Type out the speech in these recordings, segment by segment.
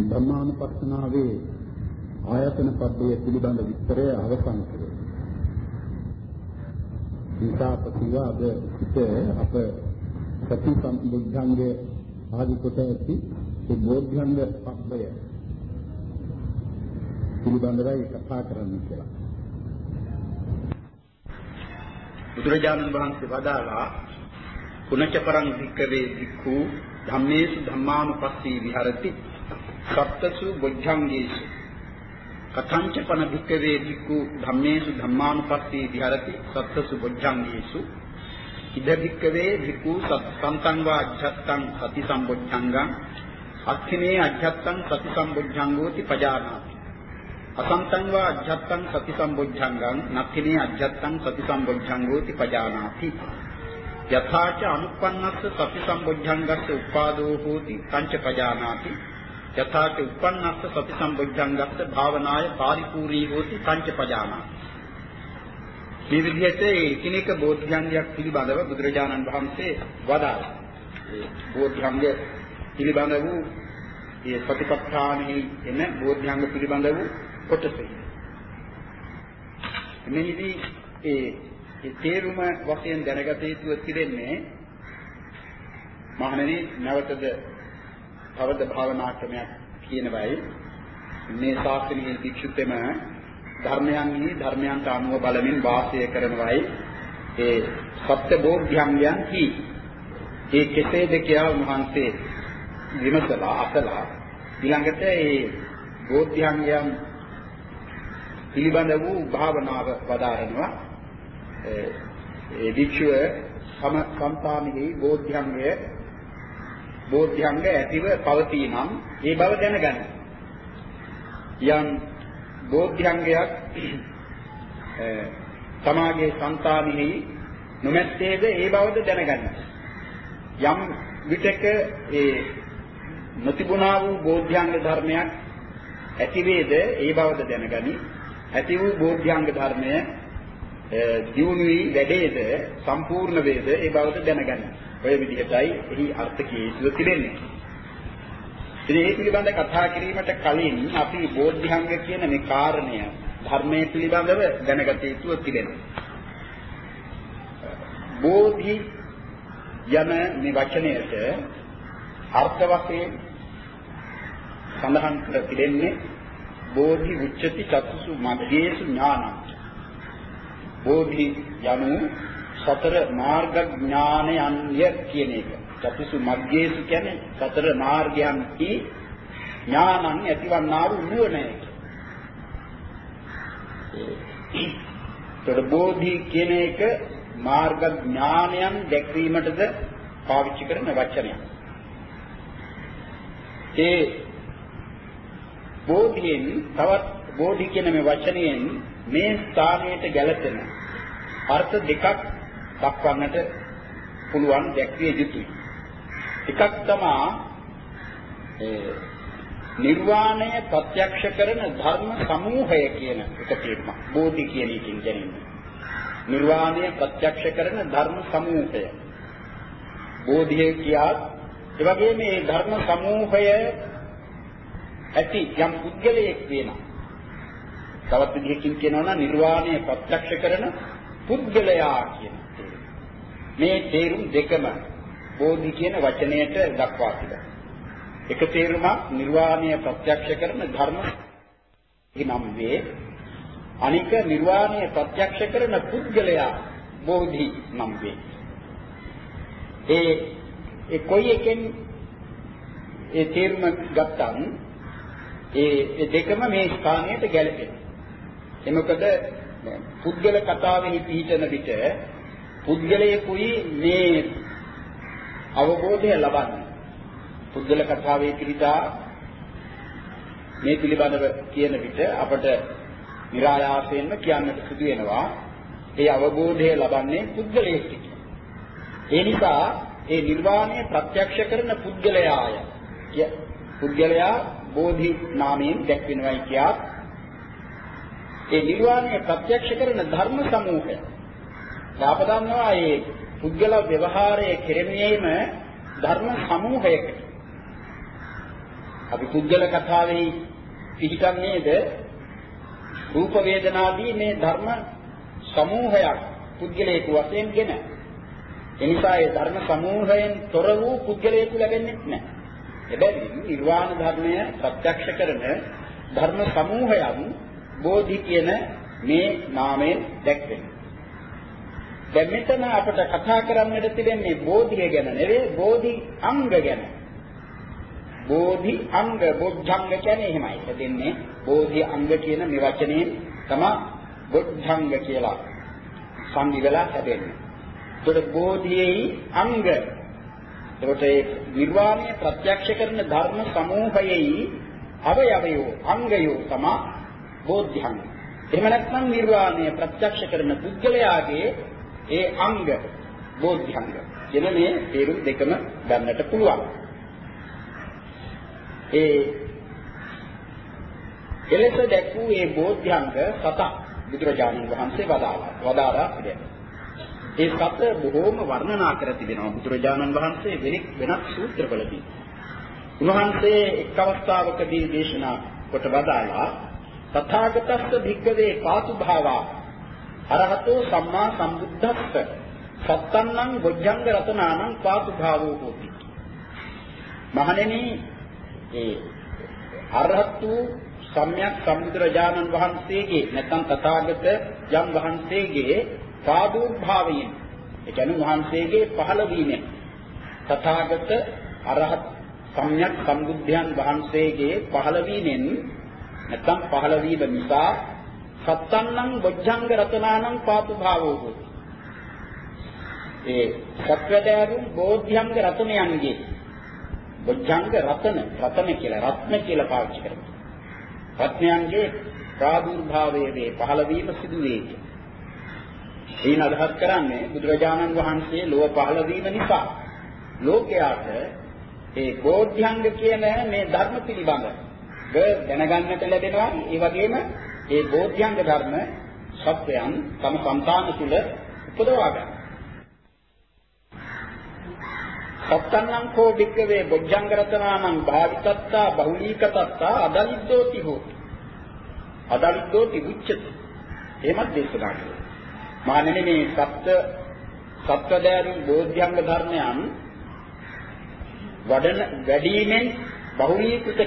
ධර්මානුපස්සනාවේ ආයතන පබ්බේ පිළිබඳ විස්තරය අවසන් කරේ. විසාපතිව අද සිට අප සති සම්බුද්ධංගයේ ආදි කොට ඇති ඒ බෝධ්‍යංග පබ්බය පිළිබඳවයි කතා කරන්න කියලා. බුදුරජාණන් වහන්සේ වදාළා කුණච පරං වික්කවේ වික්ඛු ධම්මේසු ධම්මානුපස්සී විහරති සප්තසු බොද්ධංගේසු. කතංච පන වික්කවේ වික්ඛු ධම්මේසු ධම්මානුපස්සී විහරති සප්තසු බොද්ධංගේසු. ඉද වික්කවේ වික්ඛු සත්තං වා අජ්ජත්තං සති සම්බොද්ධංගං අක්ඛිනේ අජ්ජත්තං සති සම්බොද්ධංගෝති පජානාති. අසංතං වා අජ්ජත්තං සති සම්බොද්ධංගං නක්ඛිනේ අජ්ජත්තං සති සම්බොද්ධංගෝති පජානාති. යථාච අනුප්පන්නස්ස සති සම්බොද්ධංගස්ස උපාදෝ හෝති පංච පජානාති. යථාච උප්පන්නස්ස සති සම්බොද්ධංගස්ස භාවනාය පාරිපූර්ණී හෝති පංච පජානාති මේ විදිහට එකිනෙක බෝධිඥානයක් පිළිබඳව බුදුරජාණන් වහන්සේ වදාළා. ඒ බෝධිඥානය පිළිබඳ වූ ඒ සතිපට්ඨානෙහි එන බෝධිඥාන පිළිබඳ වූ කොටසයි. මෙහිදී ඒ ඒ තේරුම වශයෙන් දැනගත යුතු තිරෙන්නේ මහණෙනි නැවතද තවද භාවනා ක්‍රමයක් කියනවායි. මේ ශාස්ත්‍රීය වික්ෂුතෙම ධර්මයන්හි ධර්මයන්ට අනුව බලමින් වාසය කරනවායි. ඒ සත්‍ය බෝධ්‍යංගයන් කි ඒ කෙසේද කියලා උන්වහන්සේ විමසලා අසලා ඊළඟට ඒ බෝධ්‍යංගයන් පිළිබඳ වූ භාවනාව වදාරනවා. ඒ වික්ෂුව සම සම්පාමිහි බෝධ්‍යංගය බෝධ්‍යංග ඇතිව පවතිනම් ඒ බව දැනගන්න. යම් බෝධ්‍යංගයක් තමාගේ సంతානෙහි නොමැත්තේද ඒ බවද දැනගන්න. යම් විටක ඒ නොතිබුණා වූ බෝධ්‍යංග ධර්මයක් ඇති වේද ඒ බවද දැනගනි. ඇති වූ බෝධ්‍යංග ධර්මය දියුණු වී වැඩේද සම්පූර්ණ වේද ඒ බවද දැනගන්න. ඔය විදිහටයි එහි අර්ථ කීසුව තිබෙන්නේ. ඉතින් මේ පිළිබඳ කතා කිරීමට කලින් අපි බෝධ්‍යංග කියන මේ කාරණය ධර්මයේ පිළිබඳව දැනගත යුතුව තිබෙනවා. බෝධි යන මේ වචනයට අර්ථ වශයෙන් සඳහන් කර තිබෙන්නේ බෝධි උච්චති චතුසු මග්ගේසු ඥානං. බෝධි යනු සතර මාර්ග ඥානයන්ය කියන එක. චතුසු මග්ගේසු කියන්නේ සතර මාර්ගයන් කි ඥානං ඇතිවන්නා වූ නුවණ. ඒතර බෝධි කියන එක මාර්ග ඥානයන් දැක්වීමටද පාවිච්චි කරන වචනයක්. ඒ බෝධියෙන් තවත් බෝධි කියන මේ වචනයෙන් මේ ස්ථානයට ගැලපෙන අර්ථ දෙකක් දක්වන්නට පුළුවන් දැක්විය යුතුයි. එකක් තමයි නිර්වාණය ප්‍රත්‍යක්ෂ කරන ධර්ම සමූහය කියන එක තේරුම. බෝධි කියන එකකින් දැනෙන්නේ. නිර්වාණය ප්‍රත්‍යක්ෂ කරන ධර්ම සමූහය. බෝධිය කියාත් ඒ වගේම මේ ධර්ම සමූහය ඇති යම් පුද්ගලයෙක් වෙනවා. තවත් විදිහකින් කියනවා නම් නිර්වාණය ප්‍රත්‍යක්ෂ කරන පුද්ගලයා කියන මේ තේරුම් දෙකම බෝධි කියන වචනයට දක්වා තිබෙනවා. එක තේරුමක් නිර්වාණය ප්‍රත්‍යක්ෂ කරන ධර්ම නම් වේ. අනික නිර්වාණය ප්‍රත්‍යක්ෂ කරන පුද්ගලයා බෝධි නම් වේ. ඒ ඒ කොයි එකෙන් ඒ තේරුම ගත්තම් ඒ දෙකම මේ ස්ථානයට ගැලපෙනවා. එමකද පුද්ගල කතාවෙහි පිහිටන විට පුද්ගලයෙකුයි මේ අවබෝධය ලබන්නේ. පුද්ගල කතාවේ පිළිදා මේ පිළිබඳව කියන විට අපට નિરાයාසයෙන්ම කියන්නට සිදු වෙනවා ඒ අවබෝධය ලබන්නේ පුද්ගලයෙක් ඒ නිසා ඒ නිර්වාණය ප්‍රත්‍යක්ෂ කරන පුද්ගලයාය. පුද්ගලයා බෝධි නාමයෙන් දැක්වෙනවයි කියා. ඒ නිර්වාණය ප්‍රත්‍යක්ෂ කරන ධර්ම සමූහය. දාපදන්නවා මේ පුද්ගල ව්‍යවහාරයේ කෙරෙන්නේම ධර්ම සමූහයකට. අපි පුද්ගල කතාවෙහි පිහිටන්නේද රූප වේදනාදී මේ ධර්ම සමූහයක් පුද්ගලයෙකු වශයෙන්ගෙන එනිසා ඒ ධර්ම සමූහයෙන් තොර වූ පුද්ගලයෙකු ලැබෙන්නේ නැහැ. එබැවින් නිර්වාණ ධර්මය ප්‍රත්‍යක්ෂ කරන ධර්ම සමූහයන් බෝධි කියන මේ නාමයෙන් දැක්වෙනවා. දැන් මෙතන අපට කතා කරන්නට තිබෙන්නේ බෝධිය ගැන නෙවෙයි බෝධි අංග ගැන. බෝධි අංග බොද්ධංග කියන්නේ එහෙමයි. එතෙන්නේ බෝධි අංග කියන මේ වචනේ තමයි බොද්ධංග කියලා සංදි වෙලා හැදෙන්නේ. ඒකට බෝධියේ අංග එතකොට ඒ නිර්වාණය ප්‍රත්‍යක්ෂ කරන ධර්ම සමූහයේ අවයවයෝ අංගයෝ තමයි බෝධ්‍යංග. එහෙම නැත්නම් නිර්වාණය ප්‍රත්‍යක්ෂ කරන පුද්ගලයාගේ ඒ අංග බෝධ්‍යංග. කියන මේ තේරුම් දෙකම ගන්නට පුළුවන්. ඒ එලෙස දැක්වූ ඒ බෝධ්‍යංග සත බුදුරජාණන් වහන්සේ වදාළා. වදාරා පිළිගන්න. ඒ සත බොහෝම වර්ණනා කර තිබෙනවා බුදුරජාණන් වහන්සේ වෙනක් වෙනත් සූත්‍රවලදී. උන්වහන්සේ එක් අවස්ථාවකදී දේශනා කොට වදාළා තථාගතස්ස භික්ඛවේ පාතු භාවා අරහතෝ සම්මා සම්බුද්දස්ස සත්තන්නං බොජ්ජංග රතනානං පාතු භාවෝ හෝති. මහණෙනි ඒ අරහත් වූ සම්්‍යක් සම්බුදුරජාණන් වහන්සේගේ නැත්නම් තථාගත යම් වහන්සේගේ සාදුර්භාවයෙන් ඒ කියන්නේ වහන්සේගේ පහළ වීමෙන් තථාගත අරහත් සම්්‍යක් සම්බුද්ධයන් වහන්සේගේ පහළ වීමෙන් නැත්නම් පහළ වීම නිසා සත්තන්නං බොජ්ජංග රතනානං පාතු භාවෝ හොති. ඒ සත්වදෑරුම් බෝධ්‍යංග රතනයන්ගේ බොජ්ජංග රතන රතන කියලා රත්න කියලා පාවිච්චි කරනවා. රත්නයන්ගේ ප්‍රාදුර්භාවයේ වේ පහළ වීම සිදු වේ. එයින් අදහස් කරන්නේ බුදුරජාණන් වහන්සේ ලෝක පහළ වීම නිසා ලෝකයාට ඒ බෝධ්‍යංග කියන මේ ධර්ම පිළිබඳ දැනගන්නට ලැබෙනවා. ඒ වගේම ඒ බෝධ්‍යංග ධර්ම සත්‍යයන් තම సంతාන තුල උපදවා ගන්න. සත්තන්නම් කෝ භික්කවේ බොජ්ජංග රතනානම් භාවිතත්තා බහුලීකතත්තා අදලිද්දෝති හෝති. අදලිද්දෝති උච්චති. එහෙමත් දේශනා කරනවා. මානෙමේ මේ සත්‍ය සත්වදෑරු බෝධ්‍යංග ධර්මයන් වඩන වැඩිමෙන් බහුලීකృత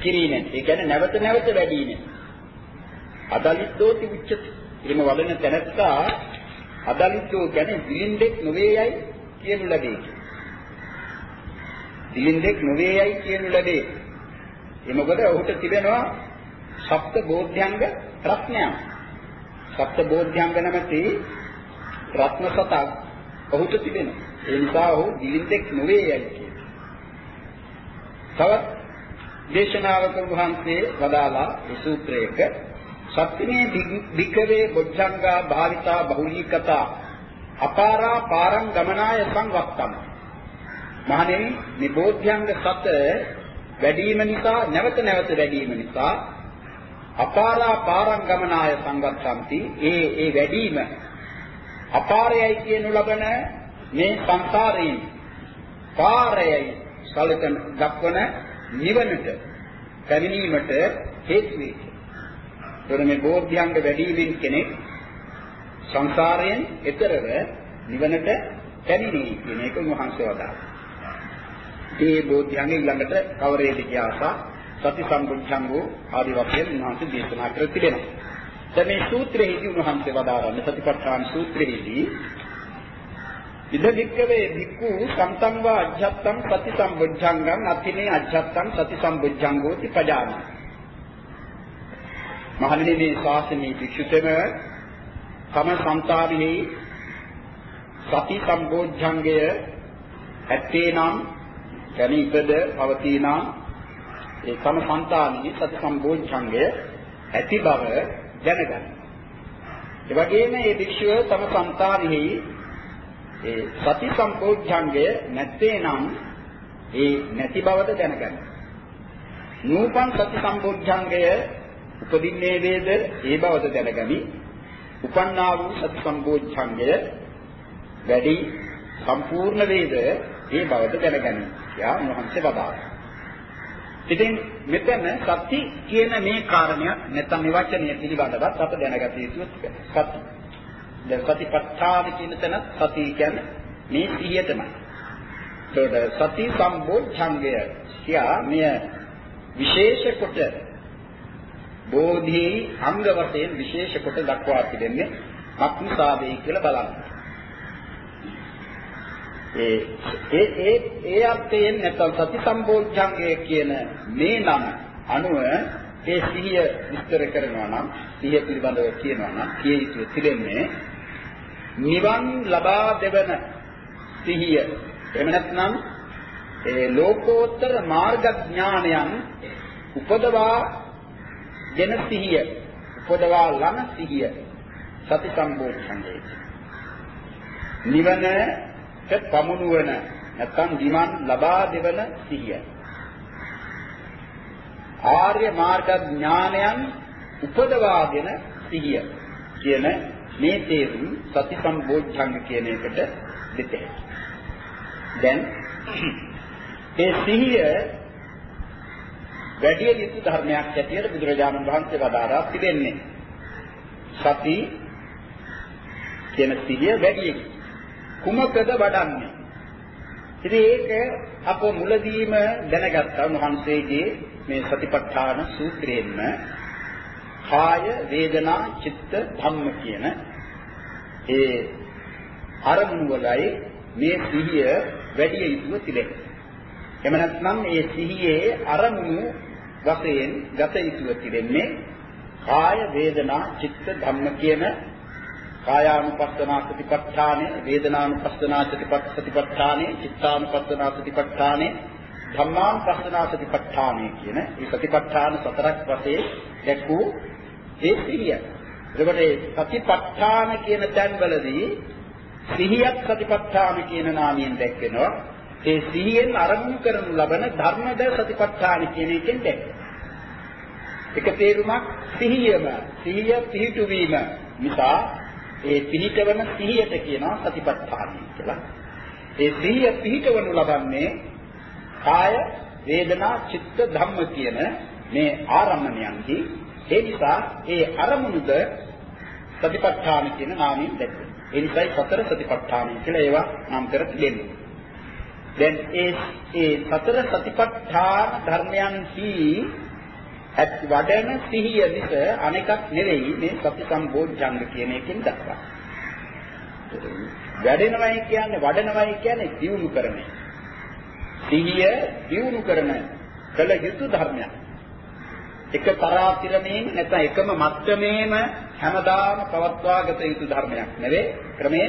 කිරීමෙන් ඒ කියන්නේ නැවත නැවත වැඩිමෙන් අදලිද්දෝති උච්චති එහෙම වඩන තැනත්තා අදලිද්දෝ කියන්නේ දිලින්දෙක් නොවේ යයි කියනු ලැබේ දිලින්දෙක් නොවේ යයි කියනු ලැබේ ඒ මොකද ඔහුට තිබෙනවා සප්ත බෝධ්‍යංග රත්නයක් සප්ත බෝධ්‍යංග නැමැති රත්න සතක් ඔහුට තිබෙනවා. ඒ නිසා ඔහු දිලින්දෙක් නොවේ යයි කියනවා. තවත් දේශනාවක වහන්සේ වදාලා ඒ සූත්‍රයක සත්‍තිනේ විකවේ බොජ්ජංගා භාවිතා බහුලීකතා අපාරා පාරං ගමනාය සංවත්තම මහණෙනි මේ බෝධ්‍යංග සත වැඩිම නිසා නැවත නැවත වැඩිම නිසා අපාරා පාරං ගමනාය සංගත්තන්ති ඒ ඒ වැඩිම අපාරයයි කියනු ලබන මේ සංසාරයෙන් පාරයයි සලකන දක්වන නිවනට පැමිණීමට හේතු වේ. ඒතර මේ බෝධ්‍යංග වැඩිවීමෙන් කෙනෙක් සංසාරයෙන් එතරව නිවනට පැමිණෙයි කියන එක උන්වහන්සේ වදාළා. මේ බෝධ්‍යංග ඊළඟට කවරේද කියලා සති සම්බුද්ධංගෝ ආදි වශයෙන් උන්වහන්සේ දේශනා කර තිබෙනවා. දැන් මේ සූත්‍රයේදී උන්වහන්සේ වදාරන්නේ සතිපට්ඨාන සූත්‍රයේදී ඉදදික්කවේ භික්ඛු සම්තම්වා අජ්ජත්තං සති සම්බුද්ධංගං අතිනේ අජ්ජත්තං සති සම්බුද්ධංගෝති පජාන. මහණෙනි මේ ශාසනයේ පිටුතම තම සම්තාවෙහි සති සම්බෝධ්‍යංගය ඇත්තේ නම් දැන ඉපද පවතින ඒ තම සම්තාවෙහි සති සම්බෝධ්‍යංගය ඇති බව දැනගන්න. ඒ වගේම මේ භික්ෂුව තම සම්තාවෙහි ඒ සති සම්බෝධ්‍යංගය නැත්තේ නම් ඒ නැති බවද දැනගන්න. නූපන් සති සම්බෝධ්‍යංගය උපදින්නේ වේද ඒ බවද දැනගනි. උපන්නා වූ සති සම්බෝධ්‍යංගය වැඩි සම්පූර්ණ වේද ඒ බවද දැනගනි. යා මොහන්සේ බබා. ඉතින් මෙතන සති කියන මේ කාරණයක් නැත්නම් මේ වචනය පිළිබඳවත් අප දැනගත යුතු සති. දැන් සතිපට්ඨාන කියන තැන සති කියන්නේ මේ සිහිය තමයි. ඒකට සති සම්බෝධංගය කියා මෙය විශේෂ කොට බෝධි අංග වශයෙන් විශේෂ කොට දක්වා තිබෙන්නේ මක්නිසාවේ කියලා බලන්න. ඒ ඒ ඒ ඒ අර්ථයෙන් නැත්නම් සති සම්බෝධ්‍යංගය කියන මේ නම අනුව ඒ සිහිය විස්තර කරනවා නම් සිහිය පිළිබඳව කියනවා නම් කිය යුතු තිබෙන්නේ නිවන් ලබා දෙවන සිහිය එහෙම නැත්නම් ඒ ලෝකෝත්තර මාර්ග ඥානයන් උපදවා දෙන සිහිය උපදවා ලන සිහිය සති සම්බෝධිසංගය නිවනට පමුණුවන නැත්නම් නිවන් ලබා දෙවන සිහිය ආර්ය මාර්ග ඥානයන් උපදවාගෙන සිහිය කියන මේ තේරුම් සති සම්බෝධ්‍යංග කියන එකට දෙතේ. දැන් ඒ සිහිය වැඩි යුතු ධර්මයක් ඇටියට බුදුරජාණන් වහන්සේ වදාරා තිබෙන්නේ. සති කියන සිහිය වැඩි යුතු. කුමකද වඩන්නේ? ඉතින් ඒක අප මුලදීම දැනගත්තා උන්වහන්සේගේ මේ සතිපට්ඨාන සූත්‍රයෙන්ම කාය වේදනා චිත්ත ධම්ම කියන ඒ අරමුණු වලයි මේ සිහිය වැඩි යුතුව තිබෙන්නේ. එහෙම නැත්නම් මේ සිහියේ අරමුණු වශයෙන් ගත යුතුව තිබෙන්නේ කාය වේදනා චිත්ත ධම්ම කියන කායානුපස්සනා සතිපට්ඨානෙ වේදනානුපස්සනා සතිපට්ඨානෙ චිත්තානුපස්සනා සතිපට්ඨානෙ ධම්මානුපස්සනා සතිපට්ඨානෙ කියන මේ සතිපට්ඨාන සතරක් වශයෙන් දැක්වූ ඒ සිහිය. එතකොට සතිපට්ඨාන කියන තැන්වලදී සිහියක් සතිපට්ඨාන කියන නාමයෙන් දැක්වෙනවා. ඒ සිහියෙන් අරමුණු කරනු ලබන ධර්මද සතිපට්ඨාන කියන එකෙන් දැක්වෙනවා. එක තේරුමක් සිහියම සිහිය පිහිටුවීම නිසා ඒ පිහිටවන සිහියට කියනවා සතිපට්ඨාන කියලා. ඒ සිහිය පිහිටවනු ලබන්නේ කාය වේදනා චිත්ත ධම්ම කියන මේ ආරම්මණයන්හි ඒ නිසා ඒ අරමුණුද සතිපට්ඨාන කියන නාමයෙන් දැක්වෙනවා. ඒ නිසායි සතර සතිපට්ඨාන කියලා ඒවා නම් කර තිබෙන්නේ. දැන් ඒ ඒ සතර සතිපට්ඨාන ධර්මයන්හි ඇත් වඩන සිහිය මිස අනෙකක් නෙවෙයි මේ සති සම්බෝධ්‍යංග කියන එකෙන් දක්වන්නේ. වැඩෙනවයි කියන්නේ වඩනවයි කියන්නේ දියුණු කරන එක. සිහිය දියුණු කරන කළ යුතු ධර්මයක්. එක තරාතිරමේම නැත්නම් එකම මත්තමේම හැමදාම පවත්වාගත යුතු ධර්මයක් නෙවෙයි ක්‍රමේ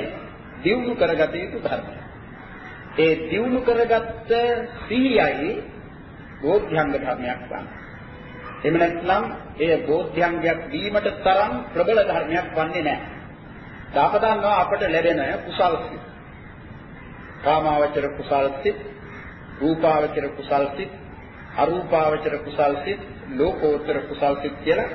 දියුණු කරගත යුතු ධර්මයක්. ඒ දියුණු කරගත්ත සිහියයි බෝධ්‍යංග ධර්මයක් වන්නේ. එහෙම නැත්නම් ඒ බෝධ්‍යංගයක් වීමට තරම් ප්‍රබල ධර්මයක් වන්නේ නැහැ. දාපදන්නවා අපට ලැබෙන කුසල් සිත්. කාමාවචර කුසල් සිත්, රූපාවචර කුසල් සිත්, අරූපාවචර කුසල් සිත්, ලෝකෝත්තර කුසල් සිත් කියලා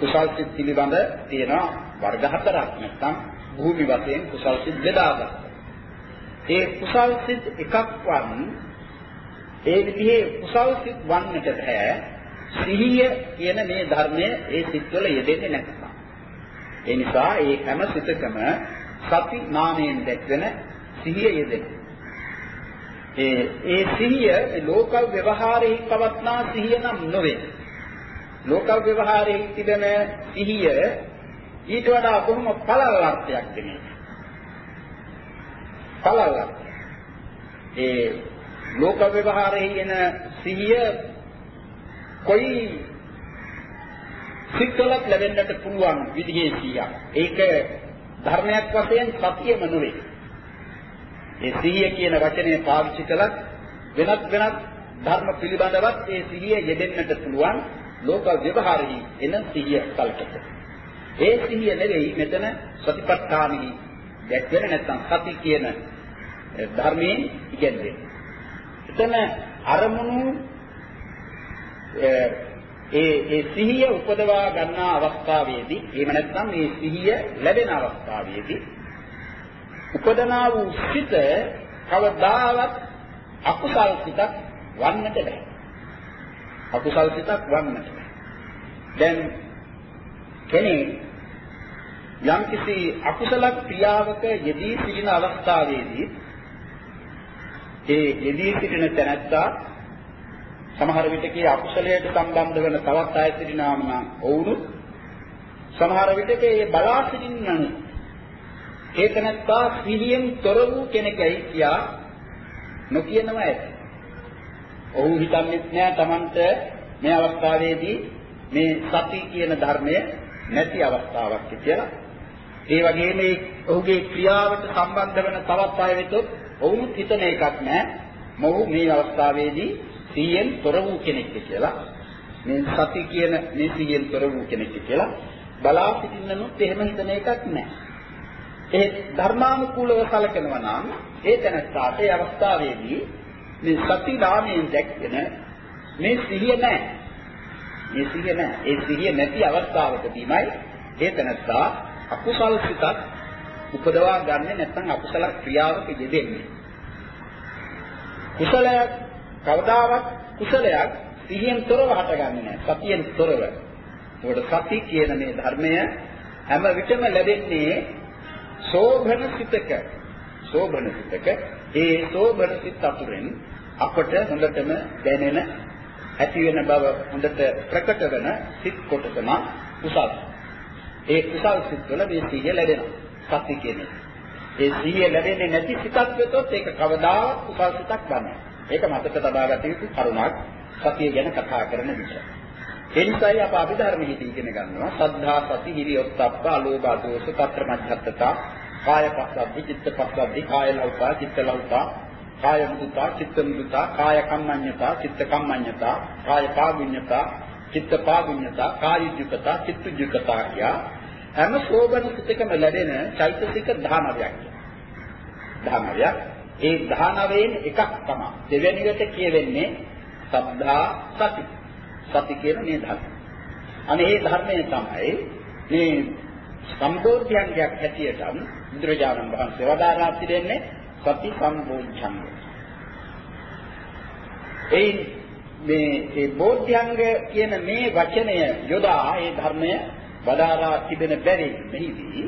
කුසල් සිත් පිළිබඳ තියෙනවා වර්ග හතරක් නැත්නම් භූමි වශයෙන් කුසල් සිත් බෙදාගත්තා. ඒ කුසල් සිත් එකක් වන් ඒ විදිහේ කුසල් සිත් වන්නට බෑ සිහිය කියන මේ ධර්මය ඒ සිත්වල යෙදෙන්නේ නැත්නම්. ඒ නිසා ඒ හැම සිතකම සති නාමයෙන් දැක්වෙන සිහිය යෙදෙනවා. ඒ ඒ සිහිය ලෝක ව්‍යවහාරයේ පවත්නා සිහිය නම් නොවේ. ලෝක ව්‍යවහාරයේ තිබෙන සිහිය ඊට වඩා බොහොම පළල් අර්ථයක් දෙන්නේ. පළල් ඒ ලෝක ව්‍යවහාරයේ එන සිහිය කොයි සිත්වලත් ලැබෙන්නට පුළුවන් විදිහේ සිහියක්. ඒක ධර්මයක් වශයෙන් සතියම නෙවෙයි. ඒ සිහිය කියන වචනේ පාවිච්චි කළත් වෙනත් වෙනත් ධර්ම පිළිබඳවත් ඒ සිහිය යෙදෙන්නට පුළුවන් ලෝක ව්‍යවහාරෙහි එන සිහිය කල්පක. ඒ සිහිය නෙවෙයි මෙතන සතිපට්ඨානෙහි දැක්වෙන නැත්නම් සති කියන ධර්මයෙන් ඉගෙනගෙන. එතන අරමුණු ඒ ඒ සිහිය උපදවා ගන්නා අවස්ථාවේදී එහෙම නැත්නම් මේ සිහිය ලැබෙන අවස්ථාවේදී උපදනා වූ සිත කවදාවත් අකුසල් සිතක් වන්නට බෑ. අකුසල් සිතක් වන්නට. දැන් කෙනෙක් යම්කිසි අකුසල ක්‍රියාවක යෙදී සිටින අවස්ථාවේදී ඒ යෙදී සිටින තැනැත්තා සමහර විටකේ අකුසලයට සම්බන්ධ වෙන තවත් අය සිටිනාම නම් ඔවුන් සමහර විටක ඒ බලා සිටින්නනු ඒ තැනැත්තා සිහියෙන් තොර වූ කෙනෙක්යි කියා නොකියනව ඇති. ඔහු හිතන්නේ නෑ Tamanට මේ අවස්ථාවේදී මේ සති කියන ධර්මය නැති අවස්ථාවක් කියලා. ඒ වගේම ඔහුගේ ක්‍රියාවට සම්බන්ධ වෙන තවත් අය වෙතොත් ඔවුන් හිතන එකක් නෑ. මොහු මේ අවස්ථාවේදී සිහියෙන් තොර වූ කෙනෙක් කියලා. මේ සති කියන මේ සිහියෙන් තොර වූ කෙනෙක් කියලා බලා සිටින්නනොත් එහෙම හිතන එකක් නෑ. ඒ ධර්මානුකූලව සැලකනවා නම් ඒ තැනට ඒ අවස්ථාවේදී මේ සති දාමයෙන් දැක්කෙන මේ සිහිය නැහැ. මේ සිහිය නැහැ. ඒ සිහිය නැති අවස්ථාවකදීමයි ඒ තැනත්තා අකුසල් සිතක් උපදවා ගන්න නැත්නම් අකුසල ක්‍රියාවක යෙදෙන්නේ. කුසලයක් කවදාවත් කුසලයක් සිහියෙන් තොරව හටගන්නේ නැහැ. සතියෙන් තොරව. ඒකට සති කියන මේ ධර්මය හැම විටම ලැබෙන්නේ සෝභන සිතක. සෝභන සිතක ඒ සෝභන සිත අතුරෙන් අපට හොඳටම දැනෙන ඇති වෙන බව හොඳට ප්‍රකට වෙන සිත් කොටස නම් කුසල්. ඒ කුසල් සිත් වල මේ සිහිය ලැබෙනවා. සති කියන්නේ. ඒ සිහිය ලැබෙන්නේ නැති සිතක් වෙතොත් ඒක කවදාවත් කුසල් සිතක් ගන්නෑ. ඒක මතක තබා ගත යුතු කරුණක් සතිය ගැන කතා කරන විට. ඒ නිසායි අප අභිධර්මයේදී ඉගෙන ගන්නවා සද්ධා සති හිරි ඔත්තප්ප අලෝභ දෝෂ පත්‍ර මධ්‍යත්තතා කාය පස්සද්ධි චිත්ත පස්සද්ධි කාය ලෞකා චිත්ත ලෞකා කාය මුදිතා චිත්ත මුදිතා කාය කම්මඤ්ඤතා චිත්ත කම්මඤ්ඤතා කාය පාගුඤ්ඤතා චිත්ත පාගුඤ්ඤතා කායුජ්ජකතා චිත්තුජ්ජකතා කියා හැම සෝබන සිතකම ලැබෙන චෛතසික 19ක් 19ක් ඒ 19න් එකක් තමයි දෙවෙනිවට කියවෙන්නේ සද්ධා සති සති කියන මේ ධර්ම. අනේ මේ ධර්මය තමයි මේ සම්බෝධ්‍යංගයක් හැටියට බුදුරජාණන් වහන්සේ වදාරා තිබෙන්නේ සති සම්බෝධ්‍යංගය. ඒ මේ ඒ බෝධ්‍යංග කියන මේ වචනය යොදා ඒ ධර්මය වදාරා තිබෙන බැරි මෙහිදී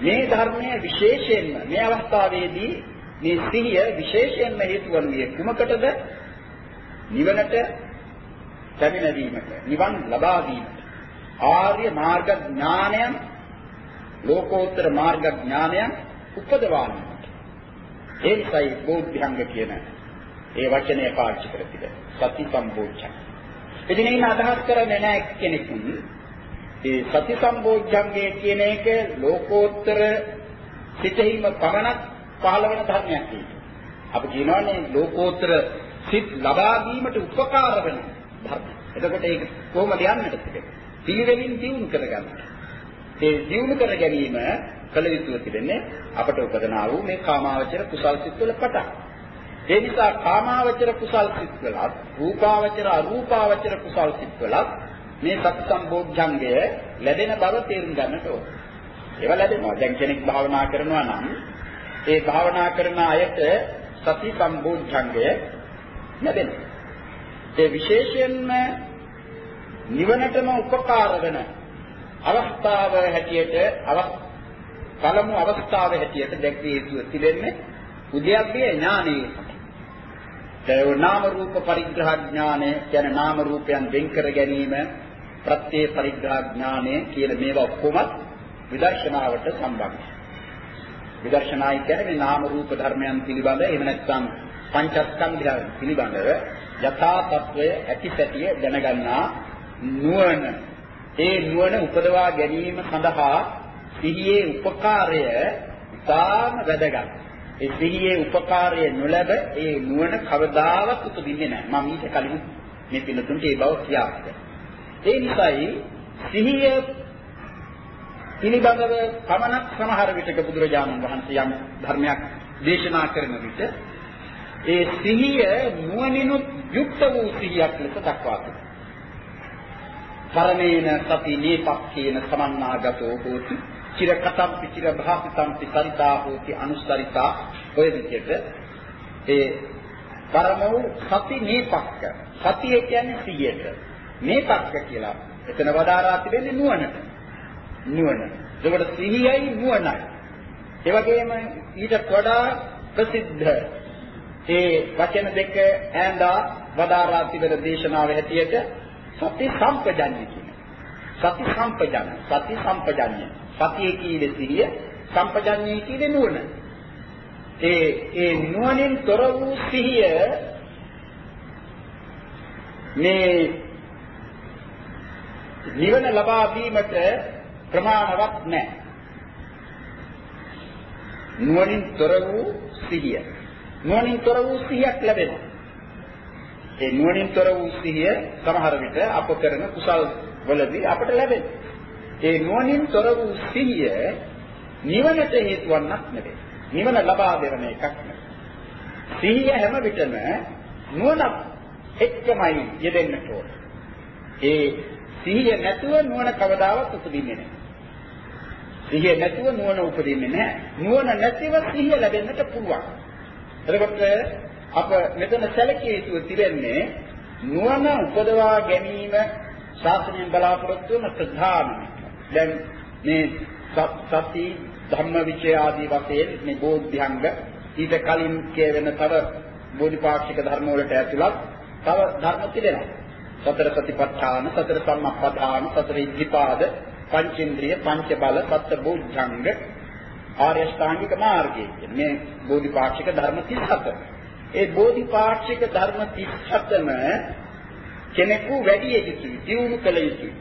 මේ ධර්මය විශේෂයෙන්ම මේ අවස්ථාවේදී මේ සිහිය විශේෂයෙන්ම හේතු වනුයේ කුමකටද? නිවනට පැමිණීමට, නිවන් ලබා දීමට. ආර්ය මාර්ග ඥානයන් ලෝකෝත්තර මාර්ග ඥානයන් උපදවාන්නට. ඒ නිසායි බෝධිංග කියන ඒ වචනය පාවිච්චි කර තිබෙනවා. සති සම්බෝධ්‍යංග. ඉතින් එයින් අදහස් කරන්නේ නැහැ කෙනෙකුන් ඒ සති සම්බෝධ්‍යංගය කියන එක ලෝකෝත්තර සිතෙහිම පමණක් පහළ වෙන ධර්මයක් කියලා. අපි කියනවානේ ලෝකෝත්තර සිත් ලබා ගැනීමට උපකාර වෙන ධර්ම. එතකොට ඒක කොහොමද යන්නද තිබෙන්නේ? පිළිවෙලින් දියුණු කරගන්න. ඒ දියුණු කර ගැනීම කළ යුතුව තිබෙන්නේ අපට උපදනා වූ මේ කාමාවචර කුසල් සිත් වල පටන්. ඒ නිසා කාමාවචර කුසල් සිත් වලත් රූපාවචර අරූපාවචර කුසල් සිත් වලත් මේ සති සම්බෝධ්‍යංගය ලැබෙන බව තේරුම් ගන්නට ඕන. ඒවා ලැබෙනවා. දැන් කෙනෙක් භාවනා කරනවා නම් ඒ භාවනා කරන අයට සති සම්බෝධ්‍යංගය ලැබෙනවා. ඒ විශේෂයෙන්ම නිවනටම උපකාර වෙන අවස්ථාව හැටියට පළමු අවස්ථාව හැටියට දැක්විය යුතු තිබෙන්නේ උද්‍යප්පේ ඥානයේ ඒ නාම රූප පරිග්‍රහ ඥානය කියන නාම රූපයන් වෙන් කර ගැනීම ප්‍රත්‍ය පරිග්‍රහ ඥානය කියන මේවා ඔක්කොම විදර්ශනාවට සම්බන්ධයි. විදර්ශනායි කියන්නේ මේ නාම රූප ධර්මයන් පිළිබඳ එහෙම නැත්නම් පංචස්කන්ධයන් පිළිබඳව යථා තත්වය ඇති සැටිය දැනගන්නා නුවණ ඒ නුවණ උපදවා ගැනීම සඳහා සිහියේ උපකාරය ඉතාම වැදගත්. ඒ සිහියේ උපකාරය නොලැබ ඒ නුවණ කවදාවත් උපදින්නේ නැහැ. මම ඊට කලින් මේ පිළිතුරට ඒ බව කියාපිට. ඒ නිසායි සිහිය පිළිබඳව පමණක් සමහර විටක බුදුරජාණන් වහන්සේ යම් ධර්මයක් දේශනා කරන විට ඒ සිහිය නුවණිනුත් යුක්ත වූ සිහියක් ලෙස දක්වා තිබෙනවා. පරමේන සති නීපක්ඛේන සමන්නාගතෝ හෝති චිර කතම්පි චිර භාසිතම්පි සරිතා හෝති අනුස්සරිතා ඔය විදිහට ඒ පරම වූ සති නීපක්ක. සතිය කියන්නේ සිහියට. නීපක්ක කියලා. එතන වදාරා තිබෙන්නේ නුවණට. නුවණ. ඒකට සිහියයි නුවණයි. ඒ වගේම ඊට වඩා ප්‍රසිද්ධ ඒ වචන දෙක ඈඳා වදාරා තිබෙන දේශනාව හැටියට සති සම්පජන්‍ය කියන. සති සම්පජන්‍ය. සති සම්පජන්‍ය. සතිය කීවේ සිහිය, සම්පජන්‍ය කීවේ නුවණ. ඒ ඒ නුවණින් තොර වූ සිහිය මේ නිවන ලබා දීමට ප්‍රමාණවත් නැහැ. නුවණින් තොර වූ සිහිය. නුවණින් තොර වූ සිහියක් ලැබෙනවා. ඒ නුවණින් තොර වූ සිහිය සමහර විට අප කරන කුසල් වලදී අපට ලැබෙනවා. ඒ නුවණින් තොර වූ සිහිය නිවනට හේතු වන්නක් නෙවේ. නිවන ලබා දෙන එකක් නෙවේ. සිහිය හැම විටම නුවණ එක්කමයි යෙදෙන්නට ඕන. ඒ සිහිය නැතුව නුවණ කවදාවත් උපදින්නේ නැහැ. සිහිය නැතුව නුවණ උපදින්නේ නැහැ. නුවණ නැතිව සිහිය ලැබෙන්නට පුළුවන්. එතකොට අප මෙතන සැලකිය යුතු තිබෙන්නේ නුවණ උපදවා ගැනීම ශාසනයෙන් බලාපොරොත්තු වන ප්‍රධානම. දැන් මේ සති ධම්ම විචය ආදී වශයෙන් මේ බෝධ්‍යංග ඊට කලින් කියවෙන තව බෝධිපාක්ෂික ධර්ම වලට ඇතුළත් තව ධර්ම තිබෙනවා. සතර සතිපට්ඨාන, සතර සම්මප්පදාන, සතර ඉද්ධිපාද, පංචේන්ද්‍රිය, පංච බල, සත්‍ය බෝධ්‍යංග, ආර්ය ශ්‍රාංගික මාර්ගය කියන්නේ මේ බෝධිපාක්ෂික ධර්ම 37. ඒ බෝධිපාක්ෂික ධර්ම 37ම කෙනෙකු වැඩි යුතුයි, දියුණු කළ යුතුයි.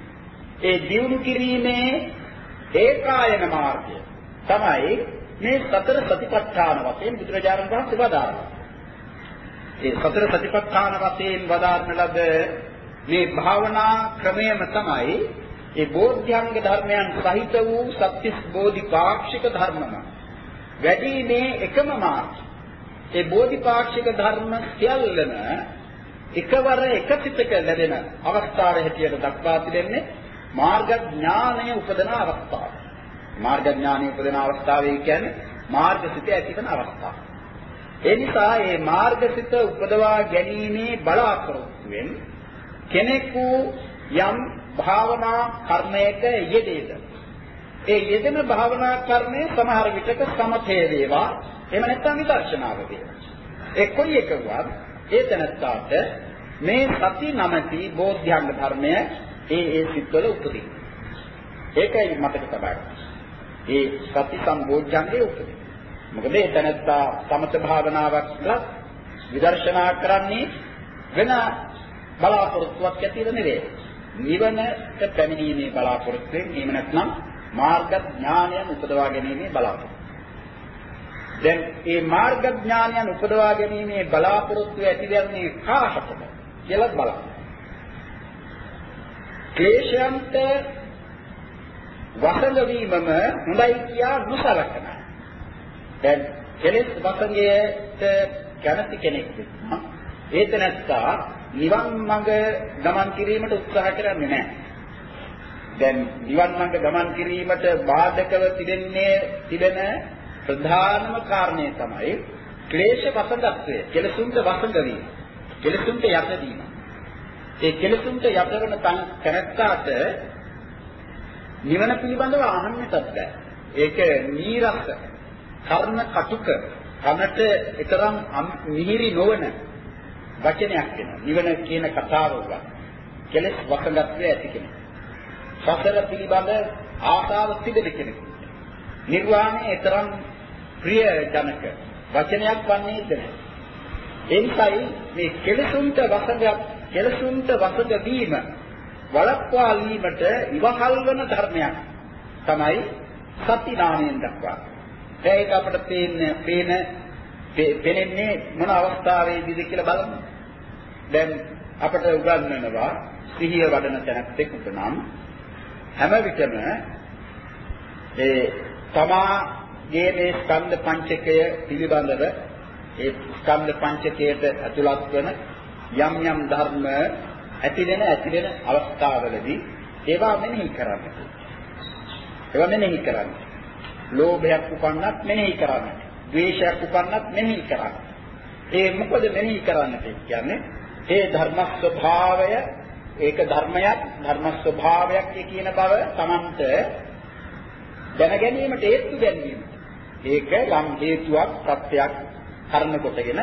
ඒ දියුණු කිරීමේ ඒකායන මාර්ගය තමයි මේ සතර සතිපට්ඨාන වශයෙන් බුදුරජාණන් වහන්සේ වදාළා. ඒ සතර සතිපට්ඨාන වශයෙන් වදාරන ලද මේ භාවනා ක්‍රමයම තමයි ඒ බෝධ්‍යංග ධර්මයන් සහිත වූ සත්‍තිස් බෝධිපාක්ෂික ධර්මම. වැඩි මේ එකම මාර්ගය. ඒ බෝධිපාක්ෂික ධර්ම සියල්ලම එකවර එකසිතක ලැබෙන අවස්ථාව හැටියට දක්වා තිබෙන්නේ මාර්ග ඥානය උපදන අවස්ථාව. මාර්ග ඥානය උපදන අවස්ථාවේ කියන්නේ මාර්ගසිත ඇතිවන අවස්ථාව. ඒ නිසා මේ මාර්ගසිත උපදවා ගැනීමේ බලාපොරොත්තුෙන් කෙනෙකු යම් භාවනා කර්මයක යෙදේද. ඒ යෙදෙන භාවනා කර්මය සමහර විටක සමතේ වේවා එහෙම නැත්නම් විදර්ශනාව වේවා. ඒ කොයි එකවත් ඒ තැනත්තාට මේ සති නමති බෝධ්‍යංග ධර්මය ඒ ඒ සිත්වල උපදී. ඒකයි මතක තබා ඒ සති සම්බෝධ්‍යංගේ උපදී. මොකද ඒ තැනත්තා සමත භාවනාවක් කළත් විදර්ශනා කරන්නේ වෙන බලාපොරොත්තුවක් ඇතිව නෙවෙයි. නිවනට පැමිණීමේ බලාපොරොත්තුෙන් එහෙම නැත්නම් මාර්ග ඥානයන් උපදවා ගැනීමේ බලාපොරොත්තු. දැන් මේ මාර්ග ඥානයන් උපදවා ගැනීමේ බලාපොරොත්තු ඇතිවන්නේ කාටද කියලා බලන්න. ක්ලේශයන්ට වසඟ වීමම හොඳයි කියා දුසලකන. දැන් කෙලෙස් වසඟයට කැමති කෙනෙක් නම් ඒත නැත්තා නිවන් මඟ ගමන් කිරීමට උත්සාහ කරන්නේ නැහැ. දැන් නිවන් මඟ ගමන් කිරීමට බාධකව තිබෙන්නේ තිබෙන ප්‍රධානම කාරණය තමයි ක්ලේශ වසඟත්වය. කෙලසුන්ට වසඟ වීම. කෙලසුන්ට යට වීම. ඒ කෙලසුන්ට යට වෙන තැනැත්තාට නිවන පිළිබඳව අහන්නටත් බෑ. ඒක නීරස, කර්ණ කටුක, කනට ඊතරම් මිහිරි නොවන වචනයක් වෙනවා. නිවන කියන කතාව උගා. කෙලස් වසඟත්වය ඇති කෙනෙක්. සසර පිළිබඳ ආශාව තිබෙන කෙනෙක්. නිර්වාණය ඊතරම් ප්‍රිය ජනක වචනයක් වන්නේ නැහැ. එනිසායි මේ කෙලසුන්ට වසඟයක් කෙලසුන්ට වසඟ වීම වළක්වා වීමට ඉවහල් වන ධර්මයක් තමයි සති නාමයෙන් දක්වා. ඒක අපිට පේන්නේ පේන පෙනෙන්නේ මොන අවස්ථාවේදීද කියලා බලමු. දැන් අපට උගන්වනවා සිහිය වඩන තැනැත්තෙකුට නම් හැම විටම ඒ තමාගේ මේ ස්කන්ධ පංචකය පිළිබඳව ඒ ස්කන්ධ පංචකයට ඇතුළත් වන යම් යම් ධර්ම ඇති වෙන ඇති වෙන අවස්ථාවලදී ඒවා මෙනෙහි කරන්න. ඒවා මෙනෙහි කරන්න. ලෝභයක් උපන්නත් මෙනෙහි කරන්න. ද්වේෂයක් උපන්නත් මෙනෙහි කරන්න. ඒ මොකද මෙනෙහි කරන්නට කියන්නේ? ඒ ධර්ම ස්වභාවය ඒක ධර්මයක් ධර්ම ස්වභාවයක් කියන බව Tamanට දැන ගැනීමට හේතු ගැනීම. ඒක යම් හේතුවක් සත්‍යයක් කරන කොටගෙන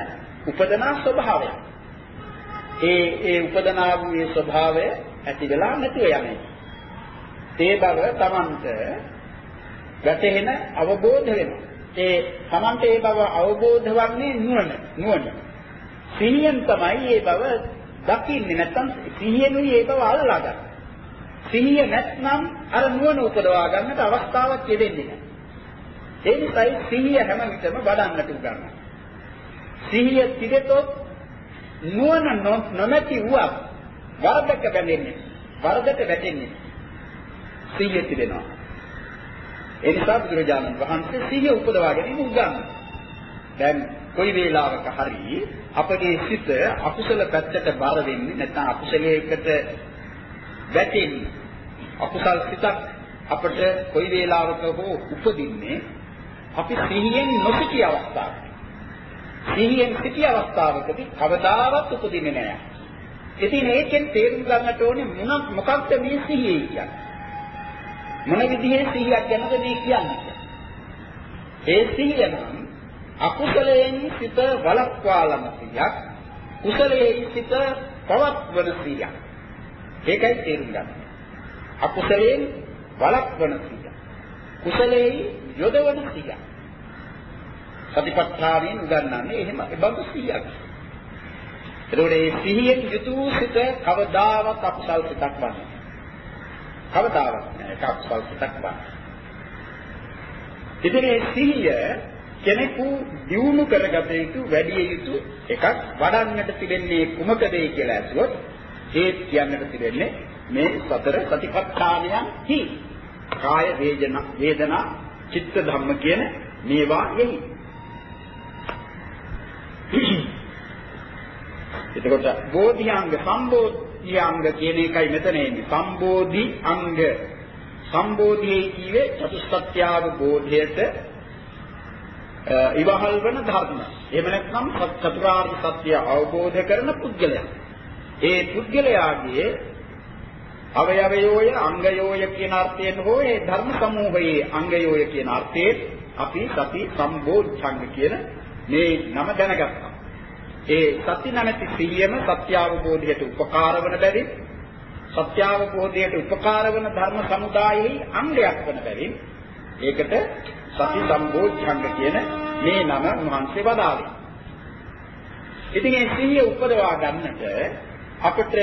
උපදනා ස්වභාවයක්. ඒ ඒ උපදනා වූ ඒ ස්වභාවය ඇති වෙලා නැතිව යන්නේ. ඒ බව Tamanට වැටහෙන අවබෝධ වෙනවා. ඒ Tamanට ඒ බව අවබෝධ වන්නේ නුවණ නුවණ. සිහියෙන් තමයි මේ බව දකින්නේ නැත්නම් සිහියෙනුයි ඒ බව අල්ලාගන්නේ. සිහිය නැත්නම් අර නුවණ උපදවා ගන්නට අවස්ථාවක් ලැබෙන්නේ නැහැ. ඒ නිසායි සිහිය හැම විටම වඩන්නට උගන්වන්නේ. සිහිය තිබෙතොත් නුවණ නොමැති වුවක් වරදක බැඳෙන්නේ. වරදට වැටෙන්නේ. සිහිය තිබෙනවා. ඒ නිසා බුදුරජාණන් වහන්සේ සිහිය උපදවා ගැනීම උගන්වනවා. දැන් කොයි වේලාවක හරි අපගේ සිත අකුසල පැත්තට බර වෙන්නේ නැත්නම් අකුසලයකට වැටෙන්නේ අකුසල් සිතක් අපට කොයි වේලාවක හෝ උපදින්නේ අපි සිහියෙන් නොසිටිය අවස්ථාවක. සිහියෙන් සිටිය අවස්ථාවකදී කවදාවත් උපදින්නේ නැහැ. ඉතින් ඒකෙන් තේරුම් ගන්නට ඕනේ මොන මොකක්ද මේ සිහිය කියන්නේ. මොන විදිහේ සිහියක් ගැනද මේ කියන්නේ? ඒ සිහිය නම් අකුසලයෙන් සිත වළක්වාලම සිහියක්, කුසලයෙන් සිත පවත්වන සිහියක්. ඒකයි තේරුම් ගන්න. අකුසලයෙන් වළක්වන සිහිය. කුසලයෙන් යොදවන සිහිය. සතිපට්ඨානයෙන් උගන්වන්නේ එහෙම බඳු සිහියක්. එතකොට මේ සිහියෙන් යුතු සිත කවදාවත් අකුසල් සිතක් වන්නේ. කවදාවත් නෑ ඒක අකුසල් සිතක් වන්නේ. ඉතින් මේ සිහිය කෙනෙකු දියුණු කරගත යුතු වැඩි යුතු එකක් වඩන්නට තිබෙන්නේ කුමකදේ කියලා ඇසුවොත් ඒ කියන්නට තිබෙන්නේ මේ සතර සතිපට්ඨානයන් හි කාය වේදනා වේදනා චිත්ත ධම්ම කියන මේවා යෙහි එතකොට බෝධිඅංග සම්බෝධිඅංග කියන එකයි මෙතන එන්නේ සම්බෝධි අංග සම්බෝධියේ කියවේ චතුස්සත්‍යාව බෝධියට ඉවහල් වන ධර්ම. එහෙම නැත්නම් චතුරාර්ය සත්‍ය අවබෝධ කරන පුද්ගලයා. ඒ පුද්ගලයාගේ අවයවයෝය අංගයෝය කියන අර්ථයෙන් හෝ ඒ ධර්ම සමූහයේ අංගයෝය කියන අර්ථයෙන් අපි සති සම්බෝධංග කියන මේ නම දැනගත්තා. ඒ සති නැමැති සිහියම සත්‍ය අවබෝධයට උපකාර වන බැවින් සත්‍ය අවබෝධයට උපකාර වන ධර්ම සමුදායෙහි අංගයක් වන බැවින් ඒකට සති සම්බෝධංග කියන මේ නම මහන්සේ වදාළේ. ඉතින් මේ සිහිය උපදවා ගන්නට අපිට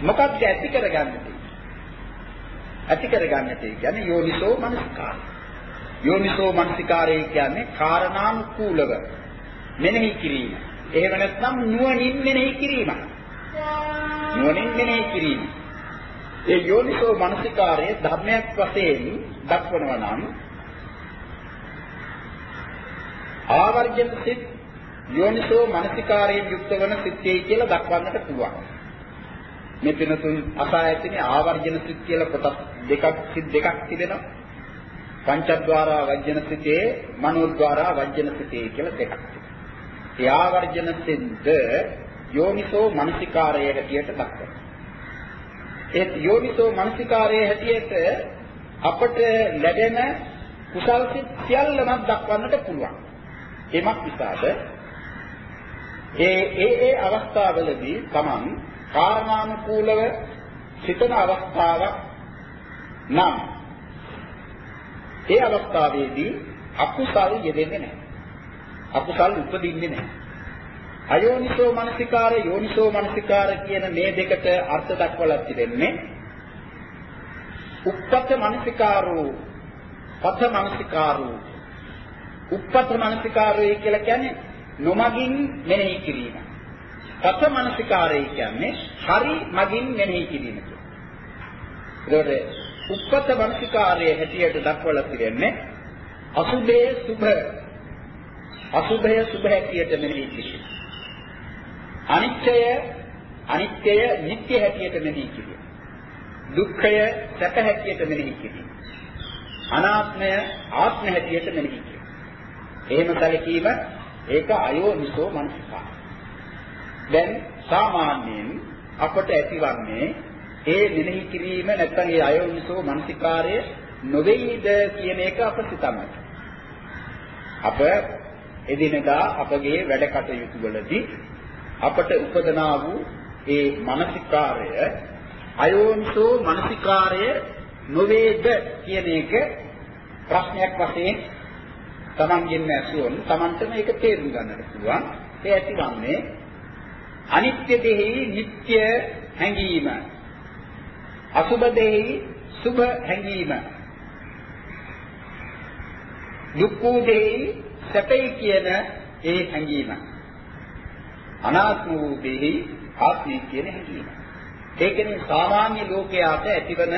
මොකක්ද ඇති කරගන්නද? ඇති කරගන්නට කියන්නේ යෝනිසෝ මනස්කාරය. යෝනිසෝ මනසිකාරය කියන්නේ කාරණානුකූලව මෙනෙහි කිරීම. එහෙම නැත්නම් නුවණින් මෙනෙහි කිරීම. නුවණින් මෙනෙහි කිරීම. ඒ යෝනිසෝ මනසිකාරයේ ධර්මයක් වශයෙන් දක්වනවා නම් ආවර්ජන සිත් යෝනිසෝ මනසිකාරයෙන් යුක්ත වන සිත්යයි කියලා දක්වන්නට පුළුවන්. මේ පිනතුන් අසා ඇතිනේ ආවර්ජන සිත් කියලා කොටස් දෙකක් සිත් දෙකක් තිබෙනවා. පංචද්වාරා වජ්ජන සිතේ මනෝද්වාරා වජ්ජන සිතේ කියලා දෙකක්. ඒ ආවර්ජන සිද්ද යෝනිසෝ මනසිකාරයේ හැටියට දක්වනවා. ඒ යෝනිසෝ මනසිකාරයේ හැටියට අපට ලැබෙන කුසල් සිත් සියල්ලම දක්වන්නට පුළුවන්. එමත් නිසාද ඒ ඒ ඒ අවස්ථාවලදී Taman කාරණානුකූලව සිතන අවස්ථාවක් නම් ඒ අවස්ථාවේදී අකුසල් යෙදෙන්නේ නැහැ. අකුසල් උපදින්නේ නැහැ. අයෝනිසෝ මනසිකාර යෝනිසෝ මනසිකාර කියන මේ දෙකට අර්ථ දක්වලා තිබෙන්නේ උප්පත මනසිකාරෝ පත මනසිකාරෝ උප්පත මනසිකාරය කියලා කියන්නේ නොමගින් මෙනෙහි කිරීම. පත මනසිකාරය කියන්නේ හරි මගින් මෙනෙහි කිරීම කියන්නේ. ඒකට උප්පත මනසිකාරයේ හැටියට දක්වලා තිබෙන්නේ අසුභේ සුභ අසුභය සුභ හැටියට මෙනෙහි කිරීම. අනිත්‍යය අනිත්‍යය නිට්ටය හැටියට මෙනෙහි කිරීම. දුක්ඛය සැප හැටියට මෙනෙහි කිරීම. අනාත්මය ආත්ම හැටියට මෙනෙහි කිරීම. එහෙම සැලකීම ඒක අයෝනිසෝ මනසිකාර. දැන් සාමාන්‍යයෙන් අපට ඇතිවන්නේ ඒ මෙනෙහි කිරීම නැත්නම් ඒ අයෝනිසෝ මනසිකාරය නොවේද කියන එක අප සිතන්නේ. අප එදිනදා අපගේ වැඩ කටයුතු වලදී අපට උපදනා වූ ඒ මානසිකාරය අයෝනිසෝ මානසිකාරය නොවේද කියන එක ප්‍රශ්නයක් වශයෙන් Tamanගෙන් ඇසුවොත් Tamanට මේක තේරුම් ගන්නට පුළුවන්. ඒ ඇතිවන්නේ අනිත්‍ය දෙහි නিত্য හැඟීම. අසුබ දෙහි සුභ හැඟීම. දුක්ඛ දෙහි සැපයි කියන ඒ හැඟීම. අනාත්ම වූ දෙහි ආත්මය කියන හැඟීම. ඒ කියන්නේ සාමාන්‍ය ලෝකයාට ඇතිවන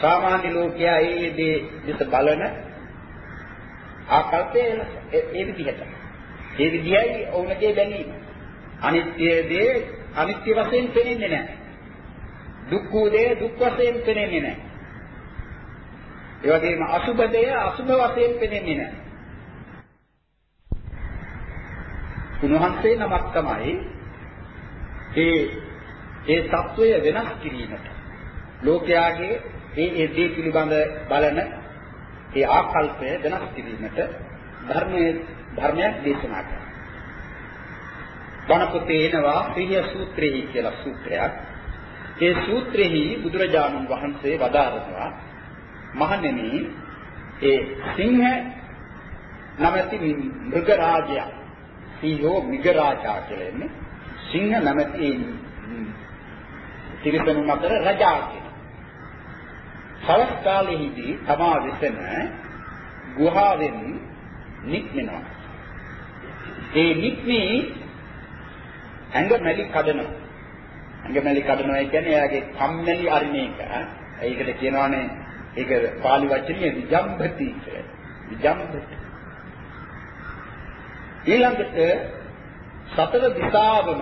සාමාන්‍ය ලෝකයා ඒ දේ දෙස බලන ආකල්පය ඒ විදිහට. ඒ විදිහයි ඔවුන්ගේ බැලීම. අනිත්‍ය දේ අනිත්‍ය වශයෙන් පෙනෙන්නේ නැහැ. දුක් වූ දේ දුක් වශයෙන් පෙනෙන්නේ නැහැ. ඒ වගේම අසුබ දේ අසුබ වශයෙන් පෙනෙන්නේ නැහැ. උන්වහන්සේ නමක් තමයි ඒ ඒ తත්වය වෙනස් කිරීමට ලෝකයාගේ ඒ ඒ දේ පිළිබඳ බලන ඒ ආකල්පය වෙනස් කිරීමට ධර්මයේ ධර්මයක් දේශනා කරනවා. වණපතේ එනවා සිහිය සූත්‍රය කියලා සූත්‍රයක්. ඒ සූත්‍රෙහි බුදුරජාණන් වහන්සේ වදාරනවා මහණෙනි ඒ සිංහ නමැති මෘග රාජයා සිංහෝ මිග රාජා කියලා එන්නේ සිංහ නමැති තිරිසනුන් අතර රජා කෙනෙක්. සවස් කාලෙහිදී තමා වෙතන ගුහාවෙන් නික්මෙනවා. ඒ නික්මී ඇඟ මැලි කඩනවා. ඇඟ මැලි කඩනවා කියන්නේ එයාගේ කම්මැලි අරිණ එක. ඒකට කියනවානේ ඒක පාලි වචනේ විජම්භති කියලා. විජම්භති. ඊළඟට සතර දිශාවම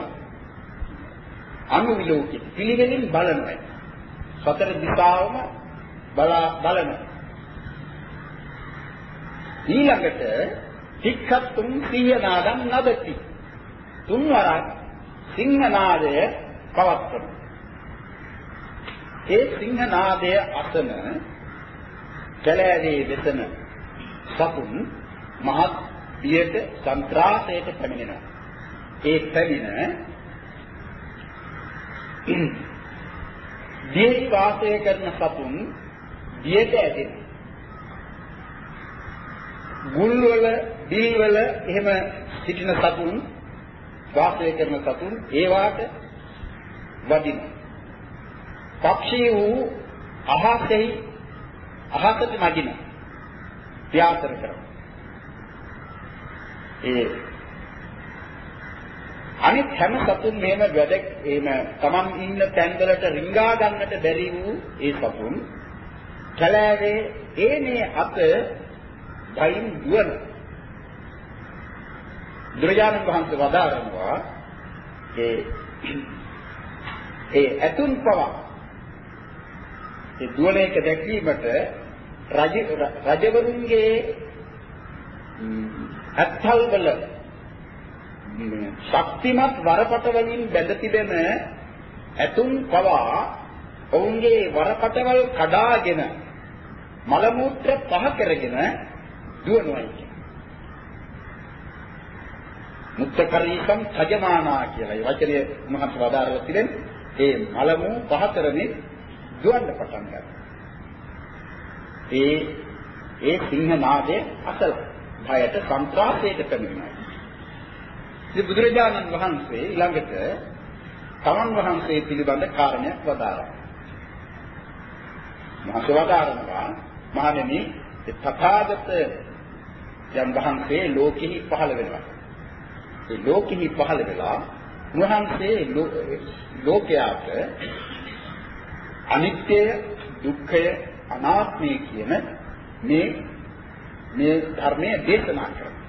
අනුවිලෝකිත පිළිවෙලින් බලනවා. සතර දිශාවම බලා බලන. ඊළඟට තික්ඛතුම් සියනාදම් නදති. තුන්වරක් සිංහනාදය පවත්වන. ඒ සිංහනාදය අසන කැලෑවේ වෙසන සතුන් මහත් බියට සන්ත්‍රාසයට පැමිණෙනවා. ඒ පැමිණ දියෙහි වාසය කරන සතුන් දියට ඇදෙන. ගුල්වල, දිල්වල එහෙම සිටින සතුන් වාසය කරන සතුන් ඒවාට වදින. පක්ෂී වූ අහසෙහි අහසට නගින. ව්‍යාසර කරන. ඒ අනිත් හැම සතුන් මේම වැඩ එහෙම Taman ඉන්න තැන්වලට රිංගා ගන්නට බැරි වූ ඒ සතුන් කලාවේ ඒනේ අත බයින් දුවන දුර්ජානන් වහන්සේ වදාරනවා ඒ ඒ ඇතුන් පව ඒ දුවන එක දැකීමට රජ රජවරුන්ගේ අත්හල් වල ශක්තිමත් වරපට වලින් බැඳ තිබෙන ඇතුන් පවා ඔවුන්ගේ වරපටවල් කඩාගෙන මල මූත්‍ර පහ කරගෙන දුවනවායි කියන්නේ. මුත්තකරීසම් සජමානා කියලා. ඒ වචනේ මහත් වදාරලා තිබෙන්නේ ඒ මල මූ පහ කරමින් දුවන්න පටන් ගන්නවා. ඒ ඒ සිංහ නාදයේ අසල භයට සන්ත්‍රාසයට පැමිණෙනවා. ඉතින් බුදුරජාණන් වහන්සේ ඊළඟට තමන් වහන්සේ පිළිබඳ කාරණයක් වදාරා. මහසවදාරනවා මහණෙනි තථාගත යම් වහන්සේ ලෝකෙහි පහළ වෙනවා. ඒ ලෝකෙහි පහළ වෙලා උන්වහන්සේ ලෝකයාට අනිත්‍ය දුක්ඛය අනාත්මය කියන මේ මේ ධර්මයේ දේශනා කරනවා.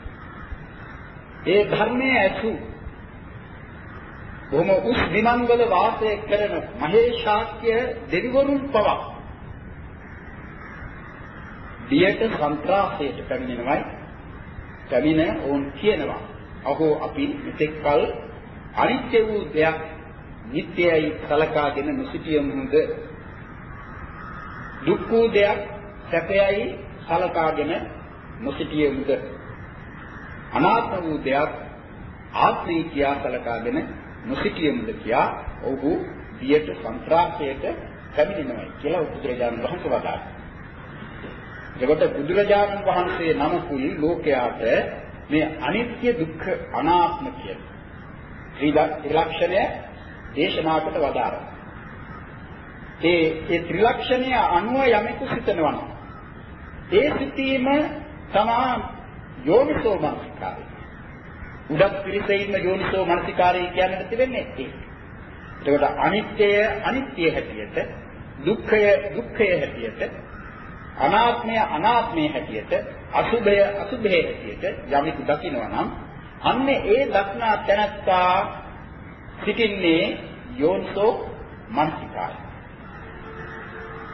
ඒ ධර්මයේ ඇසු බොහොම උස් විමංගල වාසය කරන මහේශාක්‍ය දෙවිවරුන් පවා දියට සන්ත්‍රාසයට පැමිණෙනවයි පැමිණ ඔවුන් කියනවා අහෝ අපි මෙතෙක් කල අනිත්‍ය වූ දෙයක් නිට්ටයයි සලකාගෙන නොසිටියමුද දුක් වූ දෙයක් සැපයයි සලකාගෙන නොසිටියමුද අනාත්ම වූ දෙයක් ආත්මී කියා සලකාගෙන නොසිටියමුද කියා ඔහු බියට සංත්‍රාසයට පැමිණෙනවායි කියලා බුදුරජාණන් වහන්සේ වදාළා. එතකොට බුදුරජාණන් වහන්සේ නමකුයි ලෝකයාට මේ අනිත්‍ය දුක්ඛ අනාත්ම කියන ත්‍රිලක්ෂණය දේශනා කොට වදාරා. ඒ ඒ ත්‍රිලක්ෂණය අනුව යමෙකු සිතනවා නම් ඒ සිටීම තමා යෝනිසෝ මනසිකාරය. උඩක් පිරිසෙයින්ම යෝනිසෝ මනසිකාරය කියන්නට තිබෙන්නේ ඒක. එතකොට අනිත්‍යය අනිත්‍ය හැටියට, දුක්ඛය දුක්ඛය හැටියට, අනාත්මය අනාත්මයේ හැටියට, අසුභය අසුභයේ හැටියට යමෙකු දකිනවා නම් අන්න ඒ දක්නා තැනත්තා සිටින්නේ යෝනිසෝ මනසිකාරය.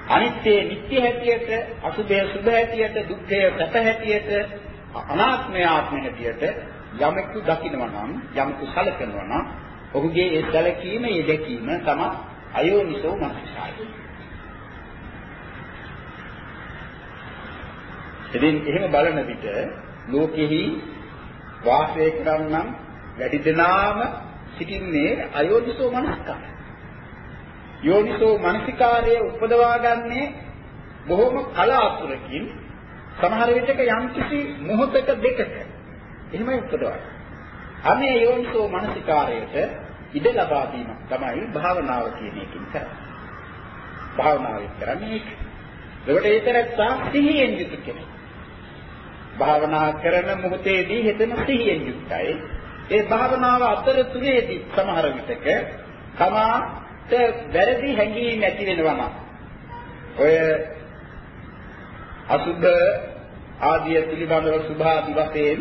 අනිත්‍ය නිට්ටය හැටියට, අසුභය සුභ හැටියට, දුක්ඛය සැප හැටියට, අනාත්මය ආත්ම හැටියට යමෙකු දකිනවා නම්, යමෙකු සැලකනවා නම්, ඔහුගේ ඒ සැලකීම, ඒ දැකීම තමයි අයෝනිසෝ මනසිකාරය. ඉතින් එහෙම බලන විට ලෝකෙහි වාසය කරන්නම් වැඩි දෙනාම සිටින්නේ අයෝනිසෝ මනස්කාරය. යෝනිසෝ මනසිකාරය උපදවා ගන්නේ බොහොම කලාතුරකින් සමහර විටක යම්කිසි මොහොතක දෙකක එහෙමයි උපදවන්නේ. අනේ යෝනිසෝ මනසිකාරයට ඉඩ ලබා දීම තමයි භාවනාව කියන එකකින් කරන්නේ. භාවනාවෙන් කරන්නේ ඒක. ඒකට ඒතරත්තා සිහියෙන් යුතු කෙනෙක්. භාවනා කරන මොහොතේදී හිතන සිහියෙන් යුක්තයි. ඒ භාවනාව අතරතුරේදී සමහර විටක තමාට වැරදි හැඟීම් ඇති වෙනවා නම් ඔය අසුබ ආදිය පිළිබඳව සුභාදි වශයෙන්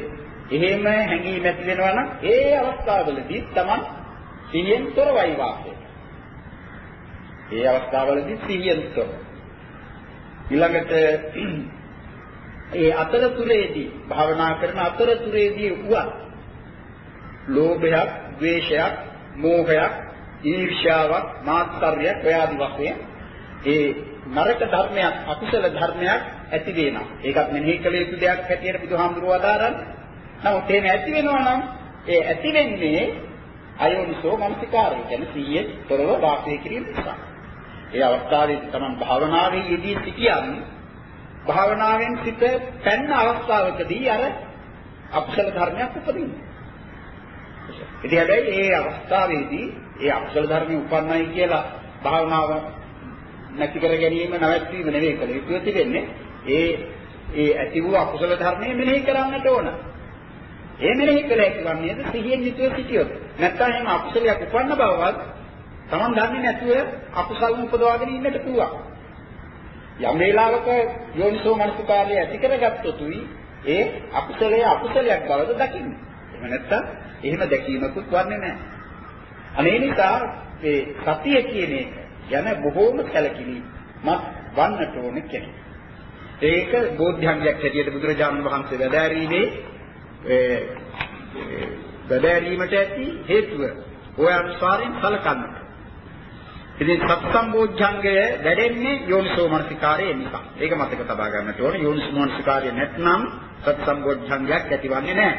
එහෙම හැඟීම් ඇති වෙනවා නම් ඒ අවස්ථාවවලදී තමන් සිහියෙන් තොරවයි වාසය. ඒ අවස්ථාවවලදී සිහියෙන් තොර. ඊළඟට ඒ අතරතුරේදී භාවනා කරන අතරතුරේදී වුවත් ලෝභයක්, ද්වේෂයක්, මෝහයක්, ඊර්ෂ්‍යාවක්, මාත්සර්යයක් ඔයාදි වශයෙන් ඒ නරක ධර්මයක්, අකුසල ධර්මයක් ඇති වෙනවා. ඒකත් මෙනෙහි කළ යුතු දෙයක් හැටියට බුදුහාමුදුරුවෝ අදාරන්නේ. නමුත් එහෙම ඇති වෙනවා නම් ඒ ඇති වෙන්නේ අයෝනිසෝ මනසිකාරය කියන්නේ සීයේ තොරව වාසය කිරීම නිසා. ඒ අවස්ථාවේදී තමයි භාවනාවේ යෙදී සිටියන් භාවනාවෙන් සිත පැන්න අවස්ථාවකදී අර අකුසල ධර්මයක් උපදිනවා. ඉතින් හැබැයි ඒ අවස්ථාවේදී ඒ අකුසල ධර්මය උපන්නයි කියලා භාවනාව නැති කර ගැනීම නැවැත්වීම නෙවෙයි කළ යුතු තිබෙන්නේ. ඒ ඒ ඇති වූ අකුසල ධර්මයේ මෙනෙහි කරන්නට ඕන. ඒ මෙනෙහි කළ හැකි වන්නේද සිහියෙන් යුතුව සිටියොත්. නැත්නම් එහෙම අකුසලයක් උපන්න බවවත් Taman දන්නේ නැතුව අකුසල් උපදවාගෙන ඉන්නට පුළුවන්. යම් වේලාවක යෝනිසෝ මනසිකාරය ඇති කරගත්තොතුයි ඒ අකුසලයේ අකුසලයක් බවද දකින්නේ. එහෙම නැත්නම් එහෙම දැකීමකුත් වන්නේ නැහැ. අනේ නිසා මේ සතිය කියන එක යන බොහෝම සැලකිලිමත් වන්නට ඕන කෙනෙක්. ඒක බෝධ්‍යංගයක් හැටියට බුදුරජාණන් වහන්සේ වැඩෑරීමේ ඒ වැඩෑරීමට ඇති හේතුව ඔය අනුසාරයෙන් සලකන්නට. ඉතින් සත්සම්බෝධ්‍යංගය වැඩෙන්නේ යෝනිසෝ මනසිකාරයේ නිසා. ඒක මතක තබා ගන්නට ඕනේ. යෝනිසෝ මනසිකාරය නැත්නම් සත්සම්බෝධ්‍යංගයක් ඇතිවන්නේ නැහැ.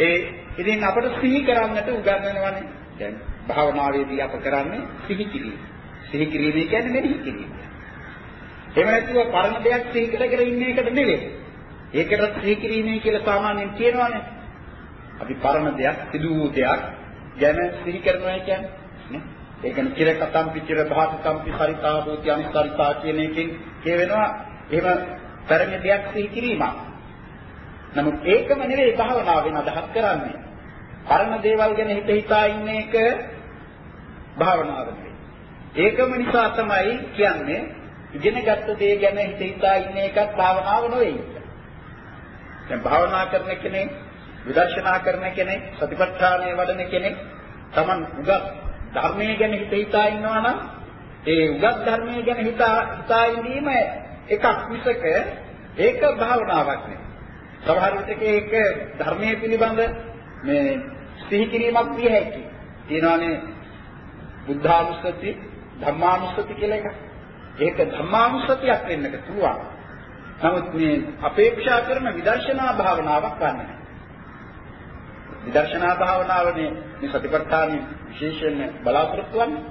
ඒ ඉතින් අපට සිහි කරන්නට උගන්වනවානේ. දැන් භාවනාවේදී අප කරන්නේ සිහි කිරීම. සිහි කිරීම කියන්නේ මෙනෙහි කිරීම. එහෙම නැතුව පරණ දෙයක් සිහි කර කර ඉන්න එකට නෙවෙයි. ඒකට සිහි කිරීමයි කියලා සාමාන්‍යයෙන් කියනවානේ. අපි පරණ දෙයක්, සිදු වූ දෙයක් ගැන සිහි කරනවා කියන්නේ නේ. ඒ කියන්නේ චිර කතම්පි චිර භාතම්පි සරිතා භූති අනිසරිතා කියන එකෙන් කියවෙනවා එහෙම පැරණි දෙයක් සිහි කිරීමක්. නමුත් ඒකම නෙවෙයි භාවනාවෙන් අදහස් කරන්නේ. පරණ දේවල් ගැන හිත හිතා ඉන්න එක භාවනාව නෙවෙයි. ඒකම නිසා තමයි කියන්නේ ඉගෙනගත්ත දේ ගැන හිත හිතා ඉන්න එකත් භාවනාව නෙවෙයි. දැන් භාවනා කරන කෙනෙක්, විදර්ශනා කරන කෙනෙක්, සතිපට්ඨානය වඩන කෙනෙක් Taman උගත් ධර්මයේ ගැන හිත හිතා ඉන්නවා නම් ඒ උගත් ධර්මයේ ගැන හිතා හිතා ඉඳීම එකක් විසක ඒක භාවනාවක් නෙවෙයි. සමහර විටක ඒක ධර්මයේ පිළිබඳ මේ සිහි කිරීමක් විය හැකි. තියෙනවානේ බුද්ධානුස්සති, ධම්මානුස්සති කියලා එකක්. ඒක ධම්මානුස්සතියක් වෙන්නට පුළුවන්. නමුත් මේ අපේක්ෂා කරන විදර්ශනා භාවනාවක් ගන්න නැහැ. විදර්ශනා භාවනාවනේ මේ සතිපට්ඨානෙ විශේෂයෙන් බලාපොරොත්තු වෙන්නේ.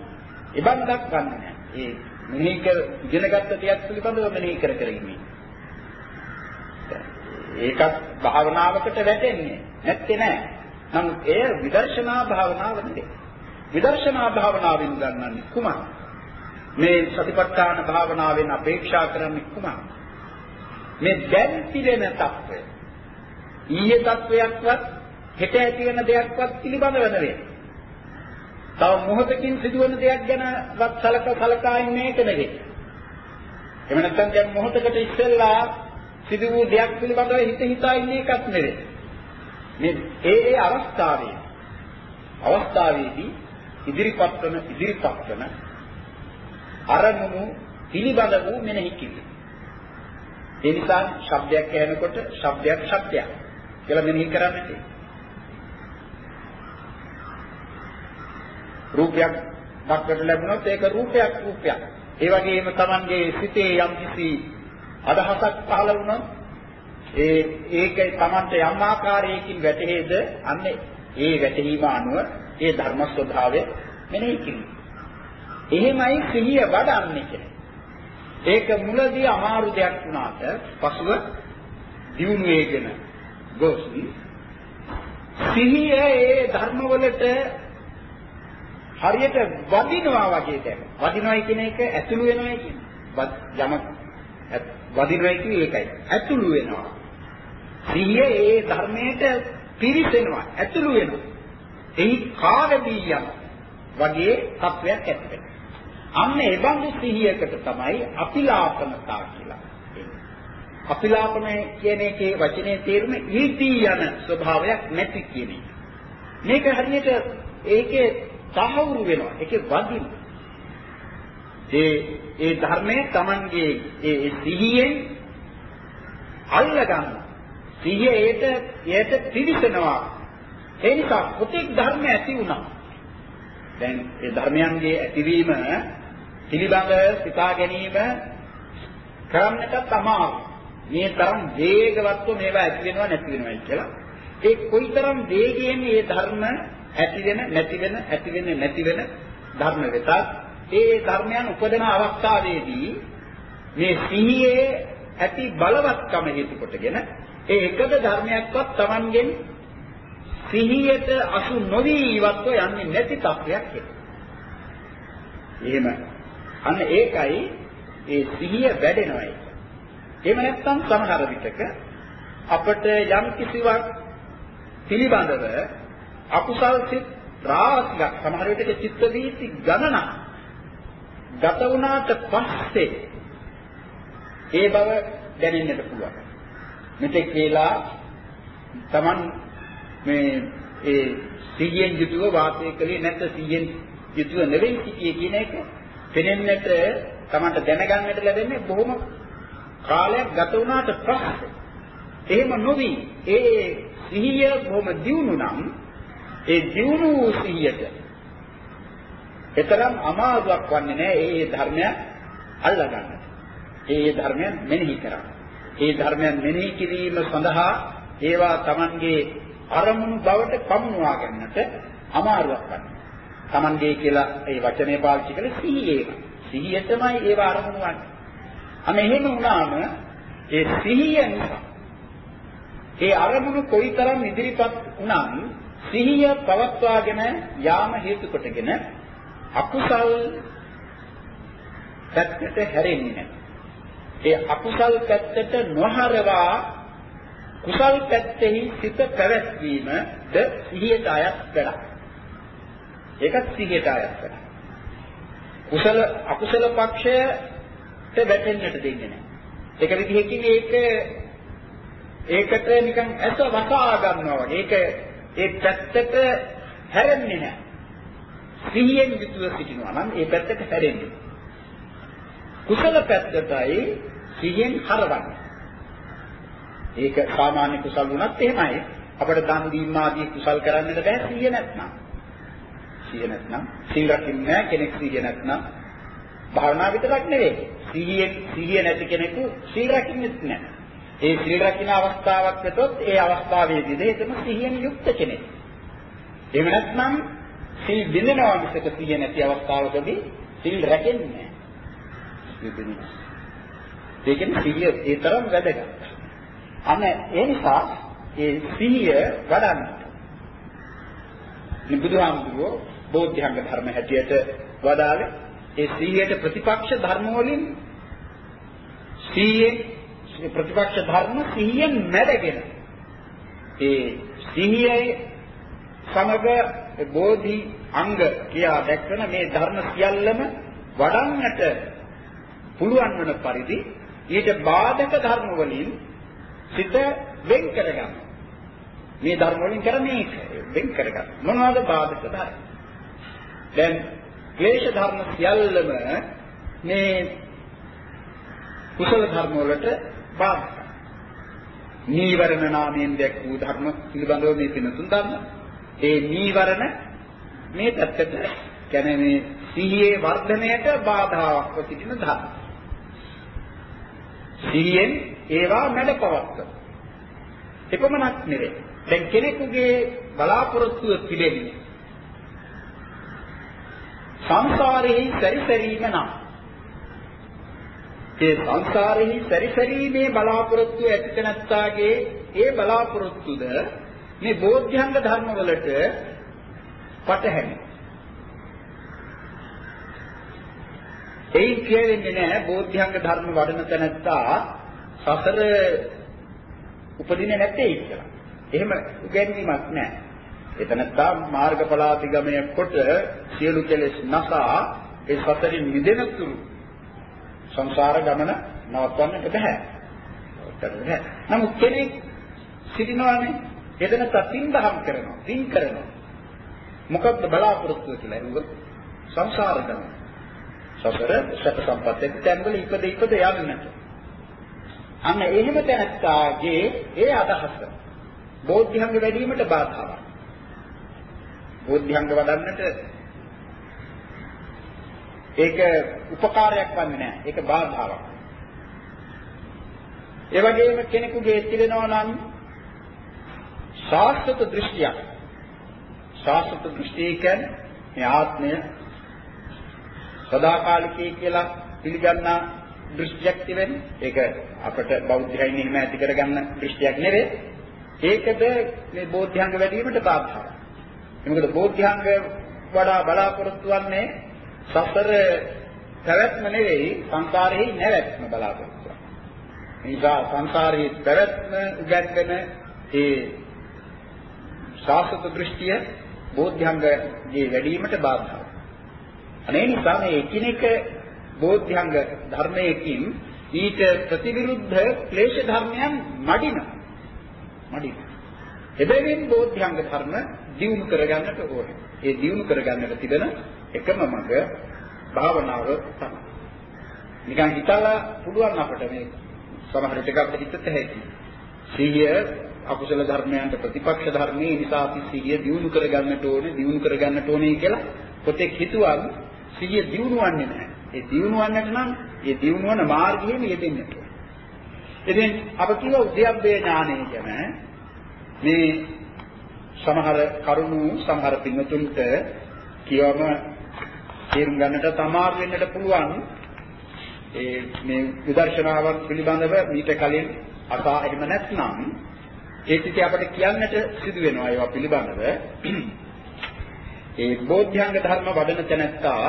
ඉබන්දක් ගන්න නෑ. ඒ මෙනෙහි කර ඉගෙනගත්ත තියක් පිළිබඳව මෙනෙහි කර කර ඉන්නේ. ඒකත් භාවනාවකට වැටෙන්නේ නැත්තේ නෑ. නමුත් එය විදර්ශනා භාවනාවන්නේ. විදර්ශනා භාවනාවෙන් ගන්නන්නේ කුමක්? මේ සතිපට්ඨාන භාවනාවෙන් අපේක්ෂා කරන්නේ කුමක්? මේ දැන් පිළෙන తත්වය ඊයේ తත්වයක්වත් හෙට ඇති වෙන දෙයක්වත් පිළිබඳව නෙවෙයි. තව මොහොතකින් සිදුවන දෙයක් ගැනවත් සලක සලකා ඉන්නේ ඒක නෙවෙයි. එහෙම නැත්නම් දැන් මොහොතකට ඉස්සෙල්ලා සිදු වූ දෙයක් පිළිබඳව හිත හිතා ඉන්නේ එකක් නෙවෙයි. මේ ඒ ඒ අවස්ථාවේ අවස්ථාවේදී ඉදිරිපත් කරන ඉදිරිපත් කරන අරමුණු පිළිබඳ වූ මෙනෙහි කිරීම. ඒ නිසා ශබ්දයක් ඇහෙනකොට ශබ්දයක් ශබ්දයක් කියලා මෙනෙහි කරන්නට. රූපයක් දක්වට ලැබුණොත් ඒක රූපයක් රූපයක්. ඒ වගේම Tamange සිතේ යම් කිසි අදහසක් පහළ වුණොත් ඒ ඒක Tamante යම් ආකාරයකින් වැටහෙද අන්න ඒ වැටහීම අනුව ඒ ධර්ම ස්වභාවය මෙනෙහි කිරීම. එහෙමයි සිහිය වඩන්නේ කියන්නේ. ඒක මුලදී අමාරු දෙයක් වුණාට පසුව දියුණු වේගෙන ගොස් සිහිය ඒ ධර්මවලට හරියට වදිනවා වගේ දැන. වදිනවයි කියන එක ඇතුළු වෙනවයි කියන්නේ. යම වදිනවයි කියන්නේ ඒකයි. ඇතුළු වෙනවා. සිහිය ඒ ධර්මයට පිරිසෙනවා, ඇතුළු වෙනවා. එහි කාවදී යන වගේ තත්වයක් ඇති වෙනවා. අන්න ඒ බඳු සිහියකට තමයි අපිලාපනතා කියලා. අපිලාපනය කියන එකේ වචනේ තේරුම ඊටී යන ස්වභාවයක් නැති කියන එක. මේක හරියට ඒකේ තහවුරු වෙනවා. ඒකේ වදින. ඒ ඒ ධර්මයේ Tamanගේ ඒ සිහියෙන් අල්ල ගන්න. සිහිය ඒට ඒට පිවිසනවා. ඒ නිසා කොටෙක් ධර්ම ඇති වුණා. දැන් ඒ ධර්මයන්ගේ ඇතිවීම පිළිබඳ සිතා ගැනීම කරන්නට අමාරු. මේ තරම් වේගවත්ව මේවා ඇති වෙනවා නැති වෙනවා කියලා. ඒ කොයිතරම් වේගයෙන් මේ ධර්ම ඇති වෙන නැති වෙන ඇති වෙන නැති වෙන ධර්ම වෙතත් ඒ ධර්මයන් උපදන අවස්ථාවේදී මේ සිහියේ ඇති බලවත්කම හේතු කොටගෙන ඒ එකද ධර්මයක්වත් Tamanගෙන් සිහියට අසු නොවි ඉවත්ව යන්නේ නැති තත්වයක් එහෙම අන්න ඒකයි ඒ සිහිය වැඩෙනවා ඒක. එහෙම නැත්නම් සමහර විටක අපට යම් කිසිවක් පිළිබඳව අකුසල් සිත් රාශියක් සමහර විටක චිත්ත වීති ගණනක් ගත වුණාට පස්සේ ඒ බව දැනෙන්නට පුළුවන්. මෙතෙක් වේලා Taman මේ ඒ සිහියෙන් යුතුව වාසය කළේ නැත්නම් සිහියෙන් යුතුව නෙවෙයි සිටියේ කියන එක පෙනෙන්නට Tamanට දැනගන්නට ලැබෙන්නේ බොහොම කාලයක් ගත වුණාට පස්සේ. එහෙම නොවි ඒ සිහිය බොහොම දියුණු නම් ඒ දියුණු වූ සිහියට එතරම් අමාරුවක් වන්නේ නැහැ ඒ ධර්මයන් අල්ලගන්න. ඒ ධර්මයන් මෙනෙහි කරා. ඒ ධර්මයන් මෙනෙහි කිරීම සඳහා ඒවා Tamanගේ අරමුණු බවට පමුණවා ගන්නට අමාරුවක් වන්නේ. Tamanගේ කියලා ඒ වචනේ පාවිච්චි කළේ සිහියේම. සිහිය තමයි ඒව අරමුණු වන්නේ. අන්න එහෙම වුණාම ඒ සිහිය නිසා ඒ අරමුණු කොයිතරම් ඉදිරිපත් වුණත් සිහිය පවත්වාගෙන යාම හේතු කොටගෙන අකුසල් පැත්තට හැරෙන්නේ නැහැ. ඒ අකුසල් පැත්තට නොහරවා කුසල් පැත්තෙහි සිත පැවැත්වීමද සිහියට අයත් වෙනවා. ඒකත් සිහියට අයත් වෙනවා. කුසල අකුසල පක්ෂයට වැටෙන්නට දෙන්නේ නැහැ. ඒක විදිහකින් ඒක ඒකට නිකන් ඇස වසා ගන්නවා වගේ. ඒක ඒ පැත්තට හැරෙන්නේ නැහැ. සිහියෙන් යුතුව සිටිනවා නම් ඒ පැත්තට හැරෙන්නේ. කුසල පැත්තටයි සිහියෙන් හරවන්නේ. ඒක සාමාන්‍ය කුසල් වුණත් එහෙමයි. අපිට දන් දීම ආදී කුසල් කරන්නට බෑ සිහිය නැත්නම්. සිහිය නැත්නම් සීල රකින්නේ කෙනෙක් සිහිය නැත්නම් භාවනා විතරක් නෙවෙයි. සිහිය සිහිය නැති කෙනෙකු සීල රකින්නෙත් නැහැ. ඒ සීල රකින්න අවස්ථාවක් වෙතොත් ඒ අවස්ථාවේදී දෙයකම සිහියෙන් යුක්ත කෙනෙක්. එහෙම නැත්නම් සීල් බිඳිනවා මිසක සිහිය නැති අවස්ථාවකදී සීල් රැකෙන්නේ නැහැ. ඒ කියන්නේ සිහිය ඒ තරම් වැදගත්. අන්න ඒ නිසා ඒ සිහිය වඩන්න. මේ බුදුහාමුදුරුවෝ බෝධ්‍යංග ධර්ම හැටියට වදාළේ ඒ සිහියට ප්‍රතිපක්ෂ ධර්ම වලින් සිහියේ ප්‍රතිපක්ෂ ධර්ම සිහියෙන් මැඩගෙන ඒ සිහියේ සමග බෝධි අංග කියා දැක්වන මේ ධර්ම සියල්ලම වඩන්නට පුළුවන් වන පරිදි ඊට බාධක ධර්ම වලින් සිත වෙන් කරගන්න. මේ ධර්ම වලින් කරන්නේ වෙන් කරගන්න. මොනවද බාධක ධර්ම? දැන් ක්ලේශ ධර්ම සියල්ලම මේ කුසල ධර්ම වලට බාධකයි. නීවරණ නාමයෙන් දැක් වූ ධර්ම පිළිබඳව මේ පිනතුන් දන්නවා. ඒ නීවරණ මේ පැත්තට කියන්නේ මේ සිහියේ වර්ධනයට බාධාවක් සිටින ධර්ම. සිහියෙන් ඒවා නැඩපවත්ත. එපමණක් නෙවෙයි. දැන් කෙනෙකුගේ බලාපොරොත්තුව තිබෙන්නේ සංසාරෙහි සැරිසැරීම නම් ඒ සංසාරෙහි සැරිසැරීමේ බලාපොරොත්තු ඇති නැත්තාගේ ඒ බලාපොරොත්තුද මේ බෝධ්‍යංග ධර්ම වලට පටහැනි. ඒ කියන්නේ නෑ බෝධ්‍යංග ධර්ම වඩන තැනැත්තා සසර උපදින්නේ නැත්තේ කියලා. එහෙම උගන්වීමක් නෑ. එතනත්තා මාර්ගඵලාතිගමනය කොට සියලු කෙලෙස් නැසා ඒ සසරින් මිදෙන තුරු සංසාර ගමන නවත්වන්නට බෑ. නවත්තන්න බෑ. නමුත් කෙනෙක් සිටිනවානේ එතන තත්ින් දහම් කරනවා, තින් කරනවා. මොකක්ද බලාපොරොත්තුව කියලා එරුවොත් සංසාර ගමන. සසර සැප සම්පත් එක්ක තැන්වල ඉපද ඉපද යන්නට. අන්න එහෙම තැනත්තාගේ ඒ අදහස බෝධ්‍යංග වැඩිවීමට බාධාවක්. බෝධ්‍යංග වඩන්නට ඒක උපකාරයක් වන්නේ නැහැ. ඒක බාධාවක්. ඒ වගේම කෙනෙකුගේ තිරෙනවා නම් ශාස්ත්‍ර දෘෂ්ටියක්. ශාස්ත්‍ර දෘෂ්ටිය කියන්නේ මේ ආත්මය සදාකාලිකයි කියලා පිළිගන්නා දෘෂ්ටියක් තිබෙන්නේ. ඒක අපට බෞද්ධයන් එහෙම ඇති කරගන්න දෘෂ්ටියක් නෙවෙයි. ඒකද මේ බෝධ්‍යංග වැඩි වීමට බාධායි. මොකද බෝධ්‍යංග වඩා බලාපොරොත්තු වන්නේ සසර පැවැත්ම නෙවෙයි සංසාරෙහි නැවැත්ම බලාපොරොත්තු. නිසා සංසාරයේ පැවැත්ම උගන්වන ඒ ශාස්ත්‍ර දෘෂ්ටිය බෝධ්‍යංගයේ වැඩිවීමට බාධායි. අනේ නිසා මේ එකිනෙක බෝධ්‍යංග ධර්මයකින් ඊට ප්‍රතිවිරුද්ධ ක්ලේශ ධර්මයන් මඩින. මඩින. එබැවින් බෝධ්‍යංග ධර්ම දියුණු කරගන්නට ඕනේ. ඒ දියුණු කරගන්නට තිබෙන එකම මඟ භාවනාව තමයි. නිකන් හිතලා පුළුවන් අපට මේ සමහර ටික අපිට හිතට හැකි. සිහිය අකුසල ධර්මයන්ට ප්‍රතිපක්ෂ ධර්මයේ නිසා අපි සිහිය දියුණු කරගන්නට ඕනේ, දියුණු කරගන්නට ඕනේ කියලා පොතේ හිතුවා සිහිය දියුණුවන්නේ නැහැ. ඒ දියුණුවන්නට නම් ඒ දියුණුවන මාර්ගයෙන් යෙදෙන්න ඕනේ. ඉතින් අප කියව උද්‍යප්පේ ඥානය ගැන මේ සමහර කරුණු සමහර පින්වතුන්ට කියවම තේරුම් ගන්නට තමාරු වෙන්නට පුළුවන්. ඒ මේ විදර්ශනාවක් පිළිබඳව මීට කලින් අසා එහෙම නැත්නම් ඒ කිසි අපිට කියන්නට සිදු වෙනවා ඒවා පිළිබඳව. ඒ බෝධ්‍යංග ධර්ම වඩන තැනැත්තා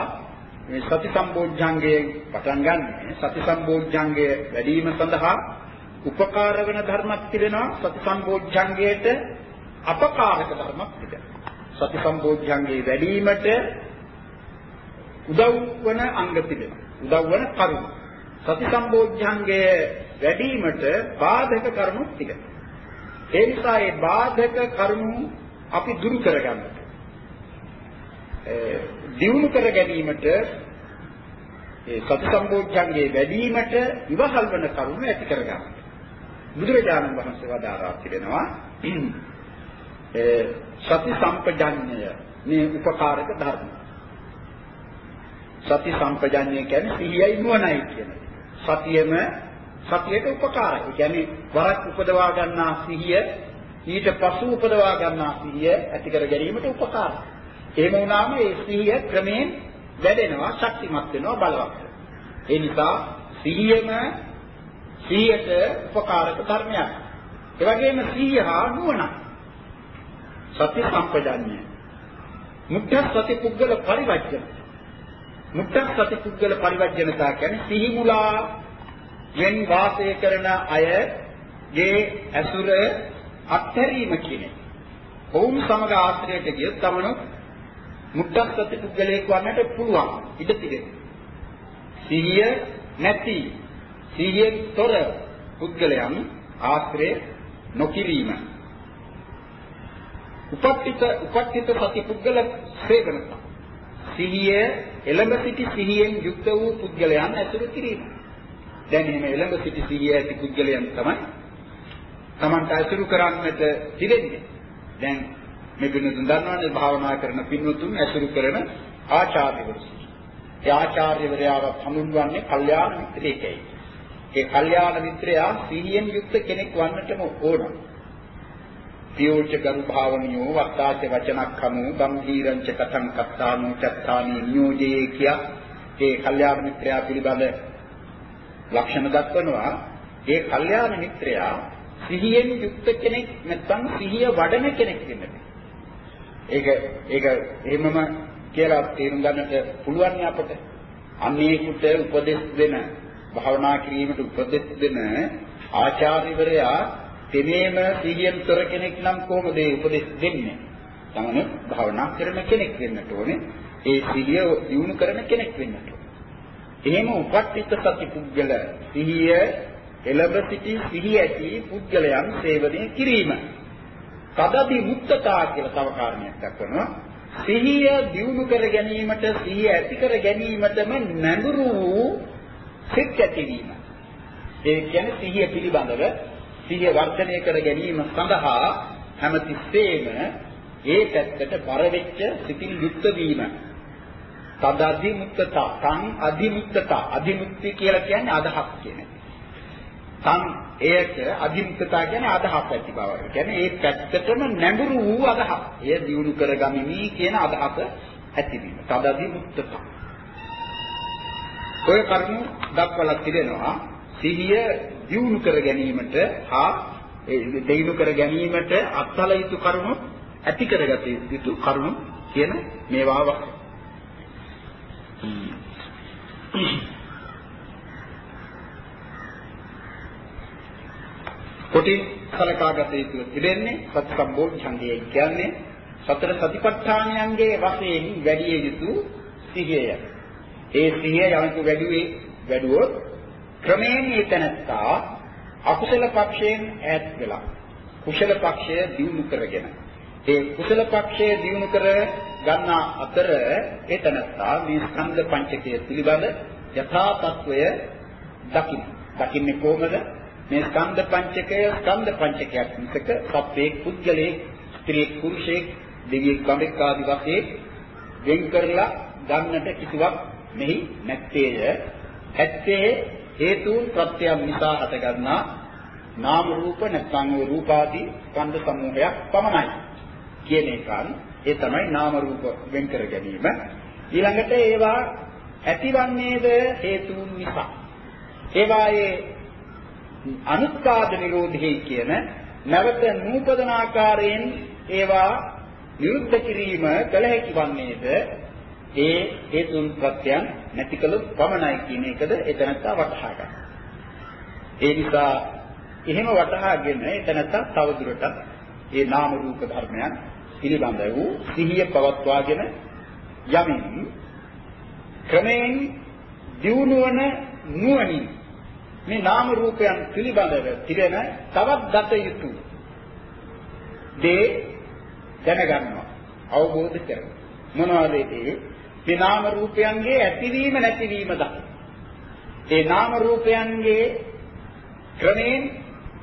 මේ සති සම්බෝධ්‍යංගයේ පටන් ගන්න. සති සම්බෝධ්‍යංගය වැඩි වීම සඳහා උපකාර වෙන ධර්මයක් තිබෙනවා. සති සම්බෝධ්‍යංගයට අපකාරක ධර්මයක් තිබෙනවා. සති සම්බෝධ්‍යංගයේ වැඩි වීමට උදව් වන අංග තිබෙනවා උදව් වන කරුණු සති සම්බෝධ්‍යංගයේ වැඩි වීමට බාධක කරුණු තිබෙනවා ඒ නිසා මේ බාධක කරුණු අපි දුරු කරගන්න දියුණු කර ගැනීමට ඒ සති සම්බෝධ්‍යංගයේ වැඩිවීමට ඉවහල් වන කරුණු ඇති කර ගන්න. බුදුරජාණන් වහන්සේ වදාරා තිබෙනවා සති සම්පජඤ්ඤය මේ උපකාරක ධර්ම. සති සම්පජඤ්ඤය කියන්නේ සිහියයි නුවණයි කියන සතියෙම සතියට උපකාරයි. ඒ කියන්නේ වරක් උපදවා ගන්නා සිහිය ඊට පසු උපදවා ගන්නා සිහිය ඇති කර ගැනීමට උපකාරයි. එහෙම වුණාම ඒ සිහිය ක්‍රමයෙන් වැඩෙනවා, ශක්තිමත් වෙනවා, බලවත් වෙනවා. ඒ නිසා සිහියම සිහියට උපකාරක ධර්මයක්. ඒ වගේම සිහිය හා නුවණ. සති සම්පජාඤ්ඤය. මුක්ඛ සති පුද්ගල පරිවර්ජන. මුක්ඛ සති පුද්ගල පරිවර්ජනතා කියන්නේ සිහි මුලා යෙන් වාසය කරන අයගේ ඇසුර අත්හැරීම කියන්නේ. ඔවුන් සමග ආශ්‍රයයට ගියොත් තමනු මුක්ඛස්සති පුද්ගලයෙක් වන්නට පුළුවන් ඉඩ තිබෙනවා. සිහිය නැති සිහියෙන් තොර පුද්ගලයන් ආශ්‍රය නොකිරීම. උපට්ඨිත උපට්ඨිත සති පුද්ගල සේවනක. සිහිය එළඹ සිටි සිහියෙන් යුක්ත වූ පුද්ගලයන් ඇසුරු කිරීම. දැන් එහෙම එළඹ සිටි සිහිය ඇති පුද්ගලයන් තමයි Tamanට ඇසුරු කරන්නට තිබෙන්නේ. දැන් මේ පින්නතුන් දන්නවනේ භාවනා කරන පින්නතුන් ඇසුරු කරන ආචාර්යවරු. ඒ ආචාර්යවරයාව හඳුන්වන්නේ කල්යාණ මිත්‍රයෙක්යි. ඒ කල්යාණ මිත්‍රයා සිහියෙන් යුක්ත කෙනෙක් වන්නටම ඕන. පියෝච ගරු භාවනියෝ වත්තාච වචනක්ඛමෝ ගම්භීරංච කතං කත්තානෝ චත්තානි නියෝජේ කිය. ඒ කල්යාණ මිත්‍රයා පිළිබඳ ලක්ෂණ දක්වනවා. ඒ කල්යාණ මිත්‍රයා සිහියෙන් යුක්ත කෙනෙක් නැත්නම් සිහිය වඩන කෙනෙක් වෙන්න ඒක ඒක එහෙමම කියලා තේරුම් ගන්නට පුළුවන් අපට. අන්නේකට උපදෙස් දෙන භාවනා කිරීමට උපදෙස් දෙන ආචාර්යවරයා තෙමේම සිහියෙන් තොර කෙනෙක් නම් කොහොමද ඒ උපදෙස් දෙන්නේ? තමන භාවනා කරන කෙනෙක් වෙන්නට ඕනේ. ඒ සිහිය දියුණු කරන කෙනෙක් වෙන්නට ඕනේ. එහෙම උපට්ඨිත සති පුද්ගල සිහිය එළඹ සිටි සිහිය ඇති පුද්ගලයන් සේවනය කිරීම. තදදි මුක්තතා කියලා තව කාරණයක් දක්වනවා. සිහිය දියුණු කර ගැනීමට සිහිය ඇති කර ගැනීමටම නැඹුරු වූ සිත් ඇතිවීම. ඒ කියන්නේ සිහිය පිළිබඳව සිහිය වර්ධනය කර ගැනීම සඳහා හැමතිස්සෙම ඒ පැත්තට බර වෙච්ච සිතින් යුක්ත වීම. තදදි මුක්තතා, සං අධිමුක්තතා, අධිමුක්ති කියලා කියන්නේ අදහස් කියන්නේ. සං එයට අධිමුක්තතා කියන්නේ අදහස් ඇති බව. කියන්නේ ඒ පැත්තටම නැඹුරු වූ අදහස්. එය දියුණු කරගනිමි කියන අදහස ඇතිවීම. තදදි මුක්තතා. ඔය කරුණු දක්වලා තිබෙනවා සිහිය දියුණු කර ගැනීමට හා ඒ දියුණු කර ගැනීමට අත්හල යුතු කරුණු ඇති කරගත යුතු කරුණු කියන මේවා වගේ. කොටින් සලකාගත යුතු තිබෙන්නේ සත් සම්බෝධිංගය කියන්නේ සතර සතිපට්ඨානයන්ගේ වශයෙන් වැඩි යුතු සිහියය. ඒ සිහිය යමක වැඩිවේ වැඩුවොත් ක්‍රමයෙන් ඒ තැනත්තා අකුසල පක්ෂයෙන් ඈත් වෙලා කුසල පක්ෂය දියුණු කරගෙන ඒ කුසල පක්ෂය දියුණු කර ගන්නා අතර ඒ තැනත්තා මේ ස්කන්ධ පංචකය පිළිබඳ යථා තත්වය දකින්න. දකින්නේ කොහොමද? මේ ස්කන්ධ පංචකය ස්කන්ධ පංචකයක් මිසක සත්වයේ පුද්ගලයේ ස්ත්‍රී පුරුෂයෙක් දෙවියෙක් බඹෙක් ආදී වශයෙන් වෙන් කරලා ගන්නට කිසිවක් මෙහි නැත්තේය. ඇත්තේ හේතුන් ප්‍රත්‍යයන් නිසා හටගන්නා නාම රූප නැත්නම් රූපාදී ස්කන්ධ සමූහයක් පමණයි. කියන එකන් ඒ තමයි නාම රූප වෙන් කර ගැනීම. ඊළඟට ඒවා ඇතිවන්නේද හේතුන් නිසා. ඒවායේ අනුත්පාද නිරෝධේ කියන නැවත නූපදන ආකාරයෙන් ඒවා නිරුද්ධ කිරීම කළ හැකි වන්නේද ඒ හේතුන් ප්‍රත්‍යයන් නැති කළොත් පමණයි කියන එකද එතනත්තා වටහා ගන්න. ඒ නිසා එහෙම වටහාගෙන එතනත්තා තවදුරටත් මේ නාම රූප ධර්මයන් පිළිබඳ වූ සිහිය පවත්වාගෙන යමින් ක්‍රමයෙන් දියුණුවන නුවණින් මේ නාම රූපයන් පිළිබඳව තිබෙන තවත් දත යුතු දේ දැනගන්නවා අවබෝධ කරගන්නවා මොනවද ඒ මේ නාම රූපයන්ගේ ඇතිවීම නැතිවීම දකින. ඒ නාම රූපයන්ගේ ක්‍රමයෙන්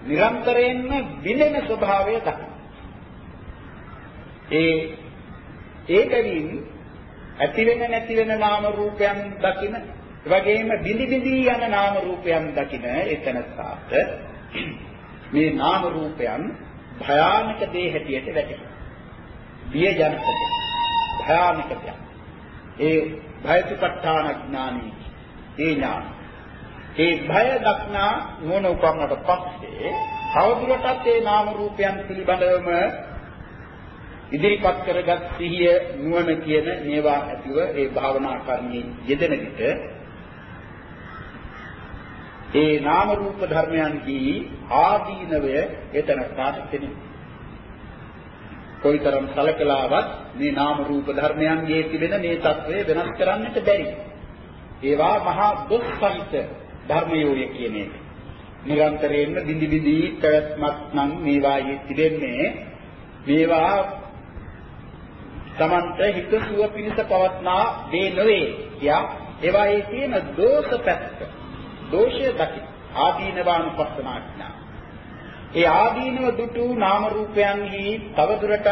නිරන්තරයෙන්ම බිඳෙන ස්වභාවය දකින්න. ඒ ඒ බැවින් ඇති වෙන නැති වෙන නාම රූපයන් දකින එවැගේම බිඳි බිඳි යන නාම රූපයන් දකින එතනසාට මේ නාම රූපයන් භයානක දේ හැටියට වැටෙනවා. බිය ජනක භයානක දෙයක්. ඒ භයතුපත්ඨාන ඥානයි. ඒ ඥාන. ඒ භය දක්නා නුවණ උපන්නට පස්සේ තවදුරටත් ඒ නාම රූපයන් පිළිබඳවම ඉදිරිපත් කරගත් සිහිය නුවණ කියන මේවා ඇතිව ඒ භාවනා කර්මයේ යෙදෙන විට ඒ නාම රූප ධර්මයන්ගේ ආදීනවය එතන සාධිතෙනවා. කොයිතරම් සලකලාවත් මේ නාම රූප ධර්මයන්ගේ තිබෙන මේ తත්වය වෙනස් කරන්නට බැරි. ඒවා මහා දුස්සහිත ධර්මයෝය කියන එක. නිරන්තරයෙන්ම බිඳි බිඳි පැවැත්මක් නම් මේවායේ තිබෙන්නේ මේවා Tamanta හිතසුව පිණිස පවත්නා දේ නොවේ. කියා ඒවායේ තියෙන දෝෂ පැත්ත දෝෂය දකි. ආදීනවානුපස්සනා ඥාන. ඒ ආදීනව දුටු නාම රූපයන්හි තවදුරටත්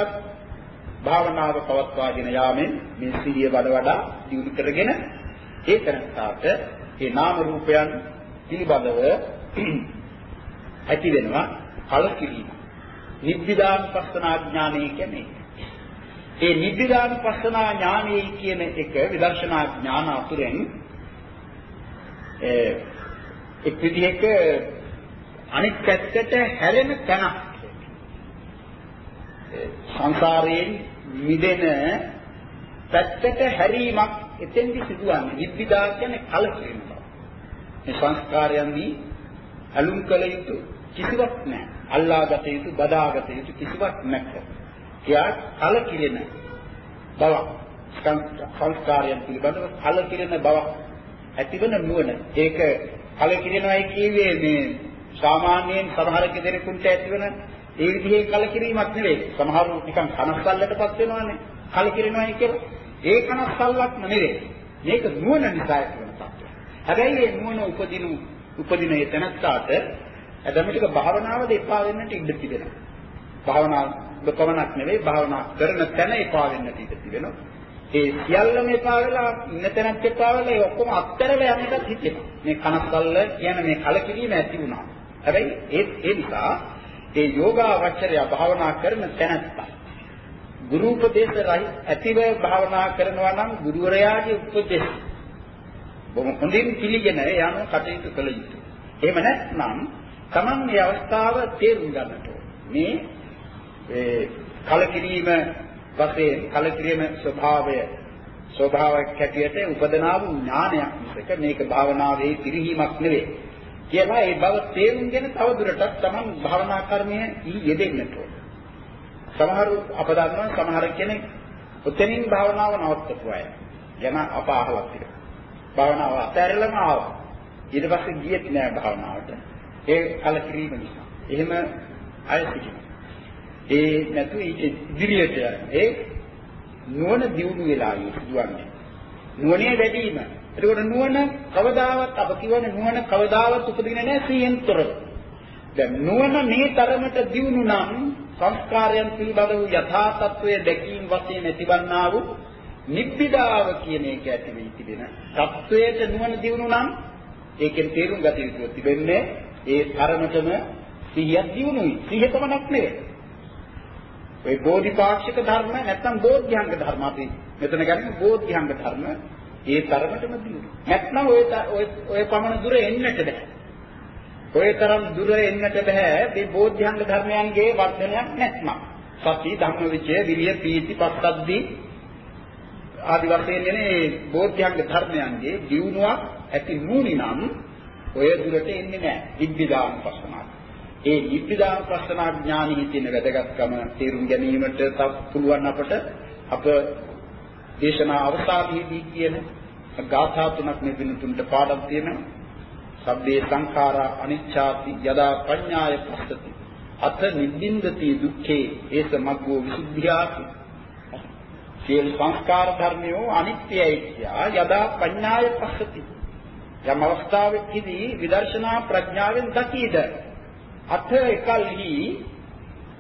භාවනාව පවත්වාගෙන යාමෙන් මේ සිහිය වඩ වඩා දියුණු කරගෙන ඒ තැනට ඒ නාම රූපයන් පිළිබඳව ඇති වෙනවා කලකිරීම. නිබ්බිදානුපස්සනා ඥානය කියන්නේ ඒ නිබ්බිදානුපස්සනා ඥානය කියන එක විදර්ශනා ඥාන අතුරෙන් එක් විදිහක අනිත් පැත්තට හැරෙන තැනක්. සංසාරයෙන් මිදෙන පැත්තට හැරීමක් එතෙන්දි සිදුවන්නේ. නිබ්බිදා කියන්නේ කලකිරීම බව. මේ සංස්කාරයන්දී අලුම් කළ යුතු කිසිවක් නැහැ. අල්ලාගත යුතු, බදාගත යුතු කිසිවක් නැහැ. කියා කලකිරෙන බවක්. සංස්කාරයන් පිළිබඳව කලකිරෙන බවක් ඇතිවන නුවණ. ඒක කලකිරෙනවයි කියුවේ මේ සාමාන්‍යයෙන් සමහර කෙනෙකුට ඇතිවන ඒ විදිහේ කලකිරීමක් නෙවෙයි. සමහරු නිකන් කනස්සල්ලටපත් වෙනවානේ. කලකිරෙනවයි කියලා. ඒ කනස්සල්ලක් නෙවෙයි. මේක නුවණ නිසා ඇතිවන තත්ත්වය. හැබැයි මේ නුවණ උපදිනු උපදින ඒ තැනත්තාට අදමිටික භාවනාවද එපා වෙන්නට ඉඩ තිබෙනවා. භාවනාව පමණක් නෙවෙයි භාවනා කරන තැන එපා වෙන්නට ඉඩ තිබෙනවා. ඒ සියල්ලම එපා වෙලා ඉන්න තැනත් එපා වෙලා ඒ ඔක්කොම අත්හැරලා යන්නටත් හිතෙනවා. මේ කනස්සල්ල කියන මේ කලකිරීම ඇති වුණා. හැබැයි ඒ ඒ නිසා ඒ යෝගාවචරය භාවනා කරන තැනත්තා. ගුරු උපදේශ ඇතිව භාවනා කරනවා නම් ගුරුවරයාගේ උපදේශ. බොහොම හොඳින් පිළිගෙන යන කටයුතු කළ යුතුයි. එහෙම නැත්නම් Taman මේ අවස්ථාව තේරුම් ගන්නට මේ ඒ කලකිරීම වශයෙන් කලකිරීම ස්වභාවය ස්වභාවයක් හැටියට උපදනා වූ ඥානයක් මිසක මේක භාවනාවේ පිරිහීමක් නෙවෙයි. කියලා ඒ බව තේරුම්ගෙන තවදුරටත් Taman භාවනා කර්මයේ යෙදෙන්නට ඕන. සමහර අප දන්නවා සමහර කෙනෙක් උතනින් භාවනාව නවත්තපු අය. ගැන අප අහලා තියෙනවා. භාවනාව අතහැරලම ආවා. ඊට පස්සේ ගියෙත් නෑ භාවනාවට. ඒ කලකිරීම නිසා. එහෙම අය සිටිනවා. ඒ නැතු ඉදිරියට ඒ නුවණ දියුණු වෙලා ඉන්නේ. නුවණේ වැඩිම. ඒකෝට නුවණ කවදාවත් අප කියවනේ නුවණ කවදාවත් උපදින්නේ නැහැ සියෙන් තොරව. දැන් නුවණ මේ තරමට දියුණු නම් සංස්කාරයන් පිළිබඳ වූ යථා තත්වයේ දැකීම වශයෙන් ඇතිවන්නා වූ නිබ්බිදාව කියන එක ඇති වී තිබෙන තත්වයට නුවණ දියුණු නම් ඒකෙන් තේරුම් ගත යුතු තිබෙන්නේ ඒ තරමටම සිහිය දියුණුයි. සිහිය පමණක් නෙවෙයි. ඔය බෝධිපාක්ෂික ධර්ම නැත්නම් බෝධ්‍යංග ධර්ම අපි මෙතන ගන්නේ බෝධ්‍යංග ධර්ම ඒ තරමටම දියුණු. නැත්නම් ඔය ඔය පමණ දුර එන්නට බෑ. ඔය තරම් දුර එන්නට බෑ මේ බෝධ්‍යංග ධර්මයන්ගේ වර්ධනයක් නැත්නම්. සති ධම්මවිචය විරිය පීති පස්සද්දී ආදි වශයෙන් එනේ බෝධ්‍යංග ධර්මයන්ගේ දියුණුවක් ඇති නුනි නම් ඔය දුරට එන්නේ නැහැ. විද්‍යාන පස්සනාව. ඒ නිබ්බිදාන ප්‍රශ්නා ඥානෙහි තියෙන වැදගත්කම තේරුම් ගැනීමට පුළුවන් අපට අප දේශනා අවස්ථාවේදී කියන ගාථා තුනක් මේ දිනුතුන්ට පාඩම් තියෙනවා. සබ්බේ සංඛාරා අනිච්ඡාති යදා පඤ්ඤාය පස්සති. අත නිබ්බින්දති දුක්ඛේ ඒස මග්ගෝ විසුද්ධියාති. සියලු සංස්කාර ධර්මයෝ අනිත්‍යයි කියා යදා පඤ්ඤාය පස්සති. යම් අවස්ථාවකදී විදර්ශනා ප්‍රඥාවෙන් දකීද අත එකල්හි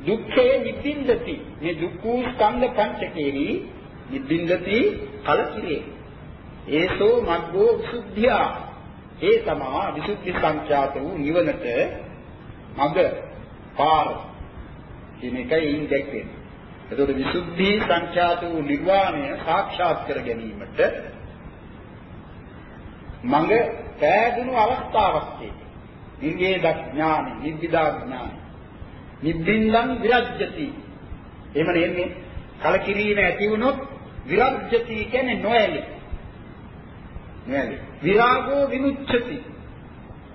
දුක්ඛේ නිබ්බින්දති මේ දුක්ඛ ස්කන්ධ පංචකේහි නිබ්බින්දති කලකිරේ ඒසෝ මග්ගෝ විසුද්ධිය ඒ තමා විසුද්ධි සංඛ්‍යාත වූ නිවනට මග පාර කියන එකයි ඉන් දැක්වෙන්නේ එතකොට විසුද්ධි සංඛ්‍යාත වූ නිර්වාණය සාක්ෂාත් කර ගැනීමට මඟ පෑදුණු අවස්ථාවක් තියෙනවා. නිර්වේද ඥානෙ, නිබ්බිදා ඥානෙ. නිබ්බින්දං විරජ්‍යති. එහෙම නෙන්නේ කලකිරීම ඇති වුණොත් විරජ්‍යති කියන්නේ නොඇලි. නොඇලි. විරාගෝ විමුච්ඡති.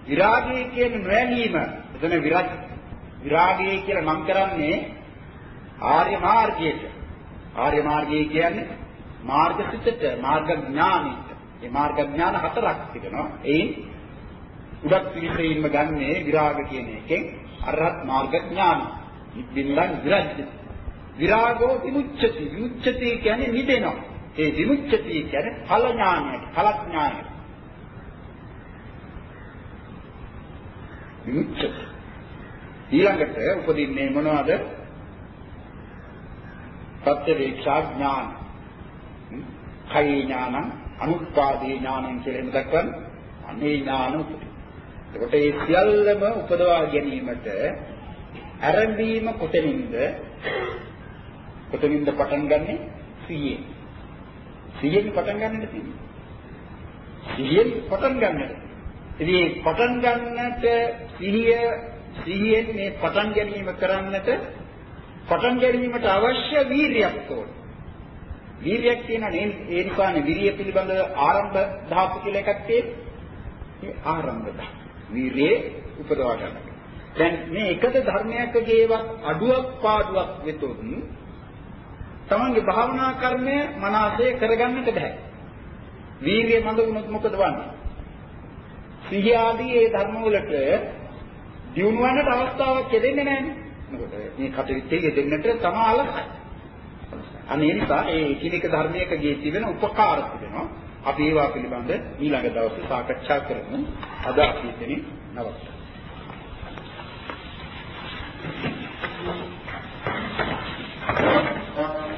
විරාගය කියන්නේ නොඇලීම. එතන විරජ් විරාගය කියලා නම් කරන්නේ ආර්ය මාර්ගයට. ආර්ය මාර්ගය කියන්නේ මාර්ගසිතට, මාර්ග ඥානෙට. මේ මාර්ග ඥාන හතරක් තිබෙනවා. එයින් උඩක් පිළිසෙයින්ම ගන්නේ විරාග කියන එකෙන් අරහත් මාර්ග ඥාන. බින්දන් විරජ්‍ය. විරාගෝ විමුච්ඡති. විමුච්ඡති කියන්නේ නිදෙනවා. ඒ විමුච්ඡති කියන්නේ ඵල ඥානයට, ඵල ඥානයට. විමුච්ඡති. ඊළඟට උපදින්නේ මොනවද? ප්‍රත්‍යවේක්ෂා ඥාන. කයි ඥානං අනුත්පාදී ඥානං කියලා එහෙම දක්වන්නේ. අනේ ඥාන උපදී. එතකොට මේ සියල්ලම උපදවා ගැනීමට ආරම්භීම කොතනින්ද? කොතනින්ද පටන් ගන්නෙ? සිහියෙන්. සිහියෙන් පටන් ගන්නට තියෙන්නේ. සිහියෙන් පටන් ගන්නට. ඉතින් පටන් ගන්නට සිහිය සිහියෙන් මේ පටන් ගැනීම කරන්නට පටන් ගැනීමට අවශ්‍ය වීරියක් ඕනේ. වීරියක් තියෙනවා නේ ඒ නිසානේ විරිය පිළිබඳ ආරම්භ ධාතු කියලා එකක් තියෙන්නේ. මේ ආරම්භ ධාතු. වීරියේ උපදවා ගන්න. දැන් මේ එකද ධර්මයකගේවත් අඩුවක් පාඩුවක් වෙතොත් තමන්ගේ භාවනා කර්මය මනසේ කරගන්නට බෑ. වීර්යය මඳ වුණොත් මොකද වන්නේ? සිහිය ආදී ඒ ධර්ම වලට දියුණු වන්නට අවස්ථාවක් ලැබෙන්නේ නැහැනේ. මොකද මේ කටයුත්තේ දෙන්නට තම අලසයි. අනේ නිසා ඒ එකිනෙක ධර්මයක ගේ තිබෙන උපකාර තිබෙනවා. අපි ඒවා පිළිබඳ ඊළඟ දවසේ සාකච්ඡා කරමු. අද අපි එතනින් නවත්තමු. Thank you.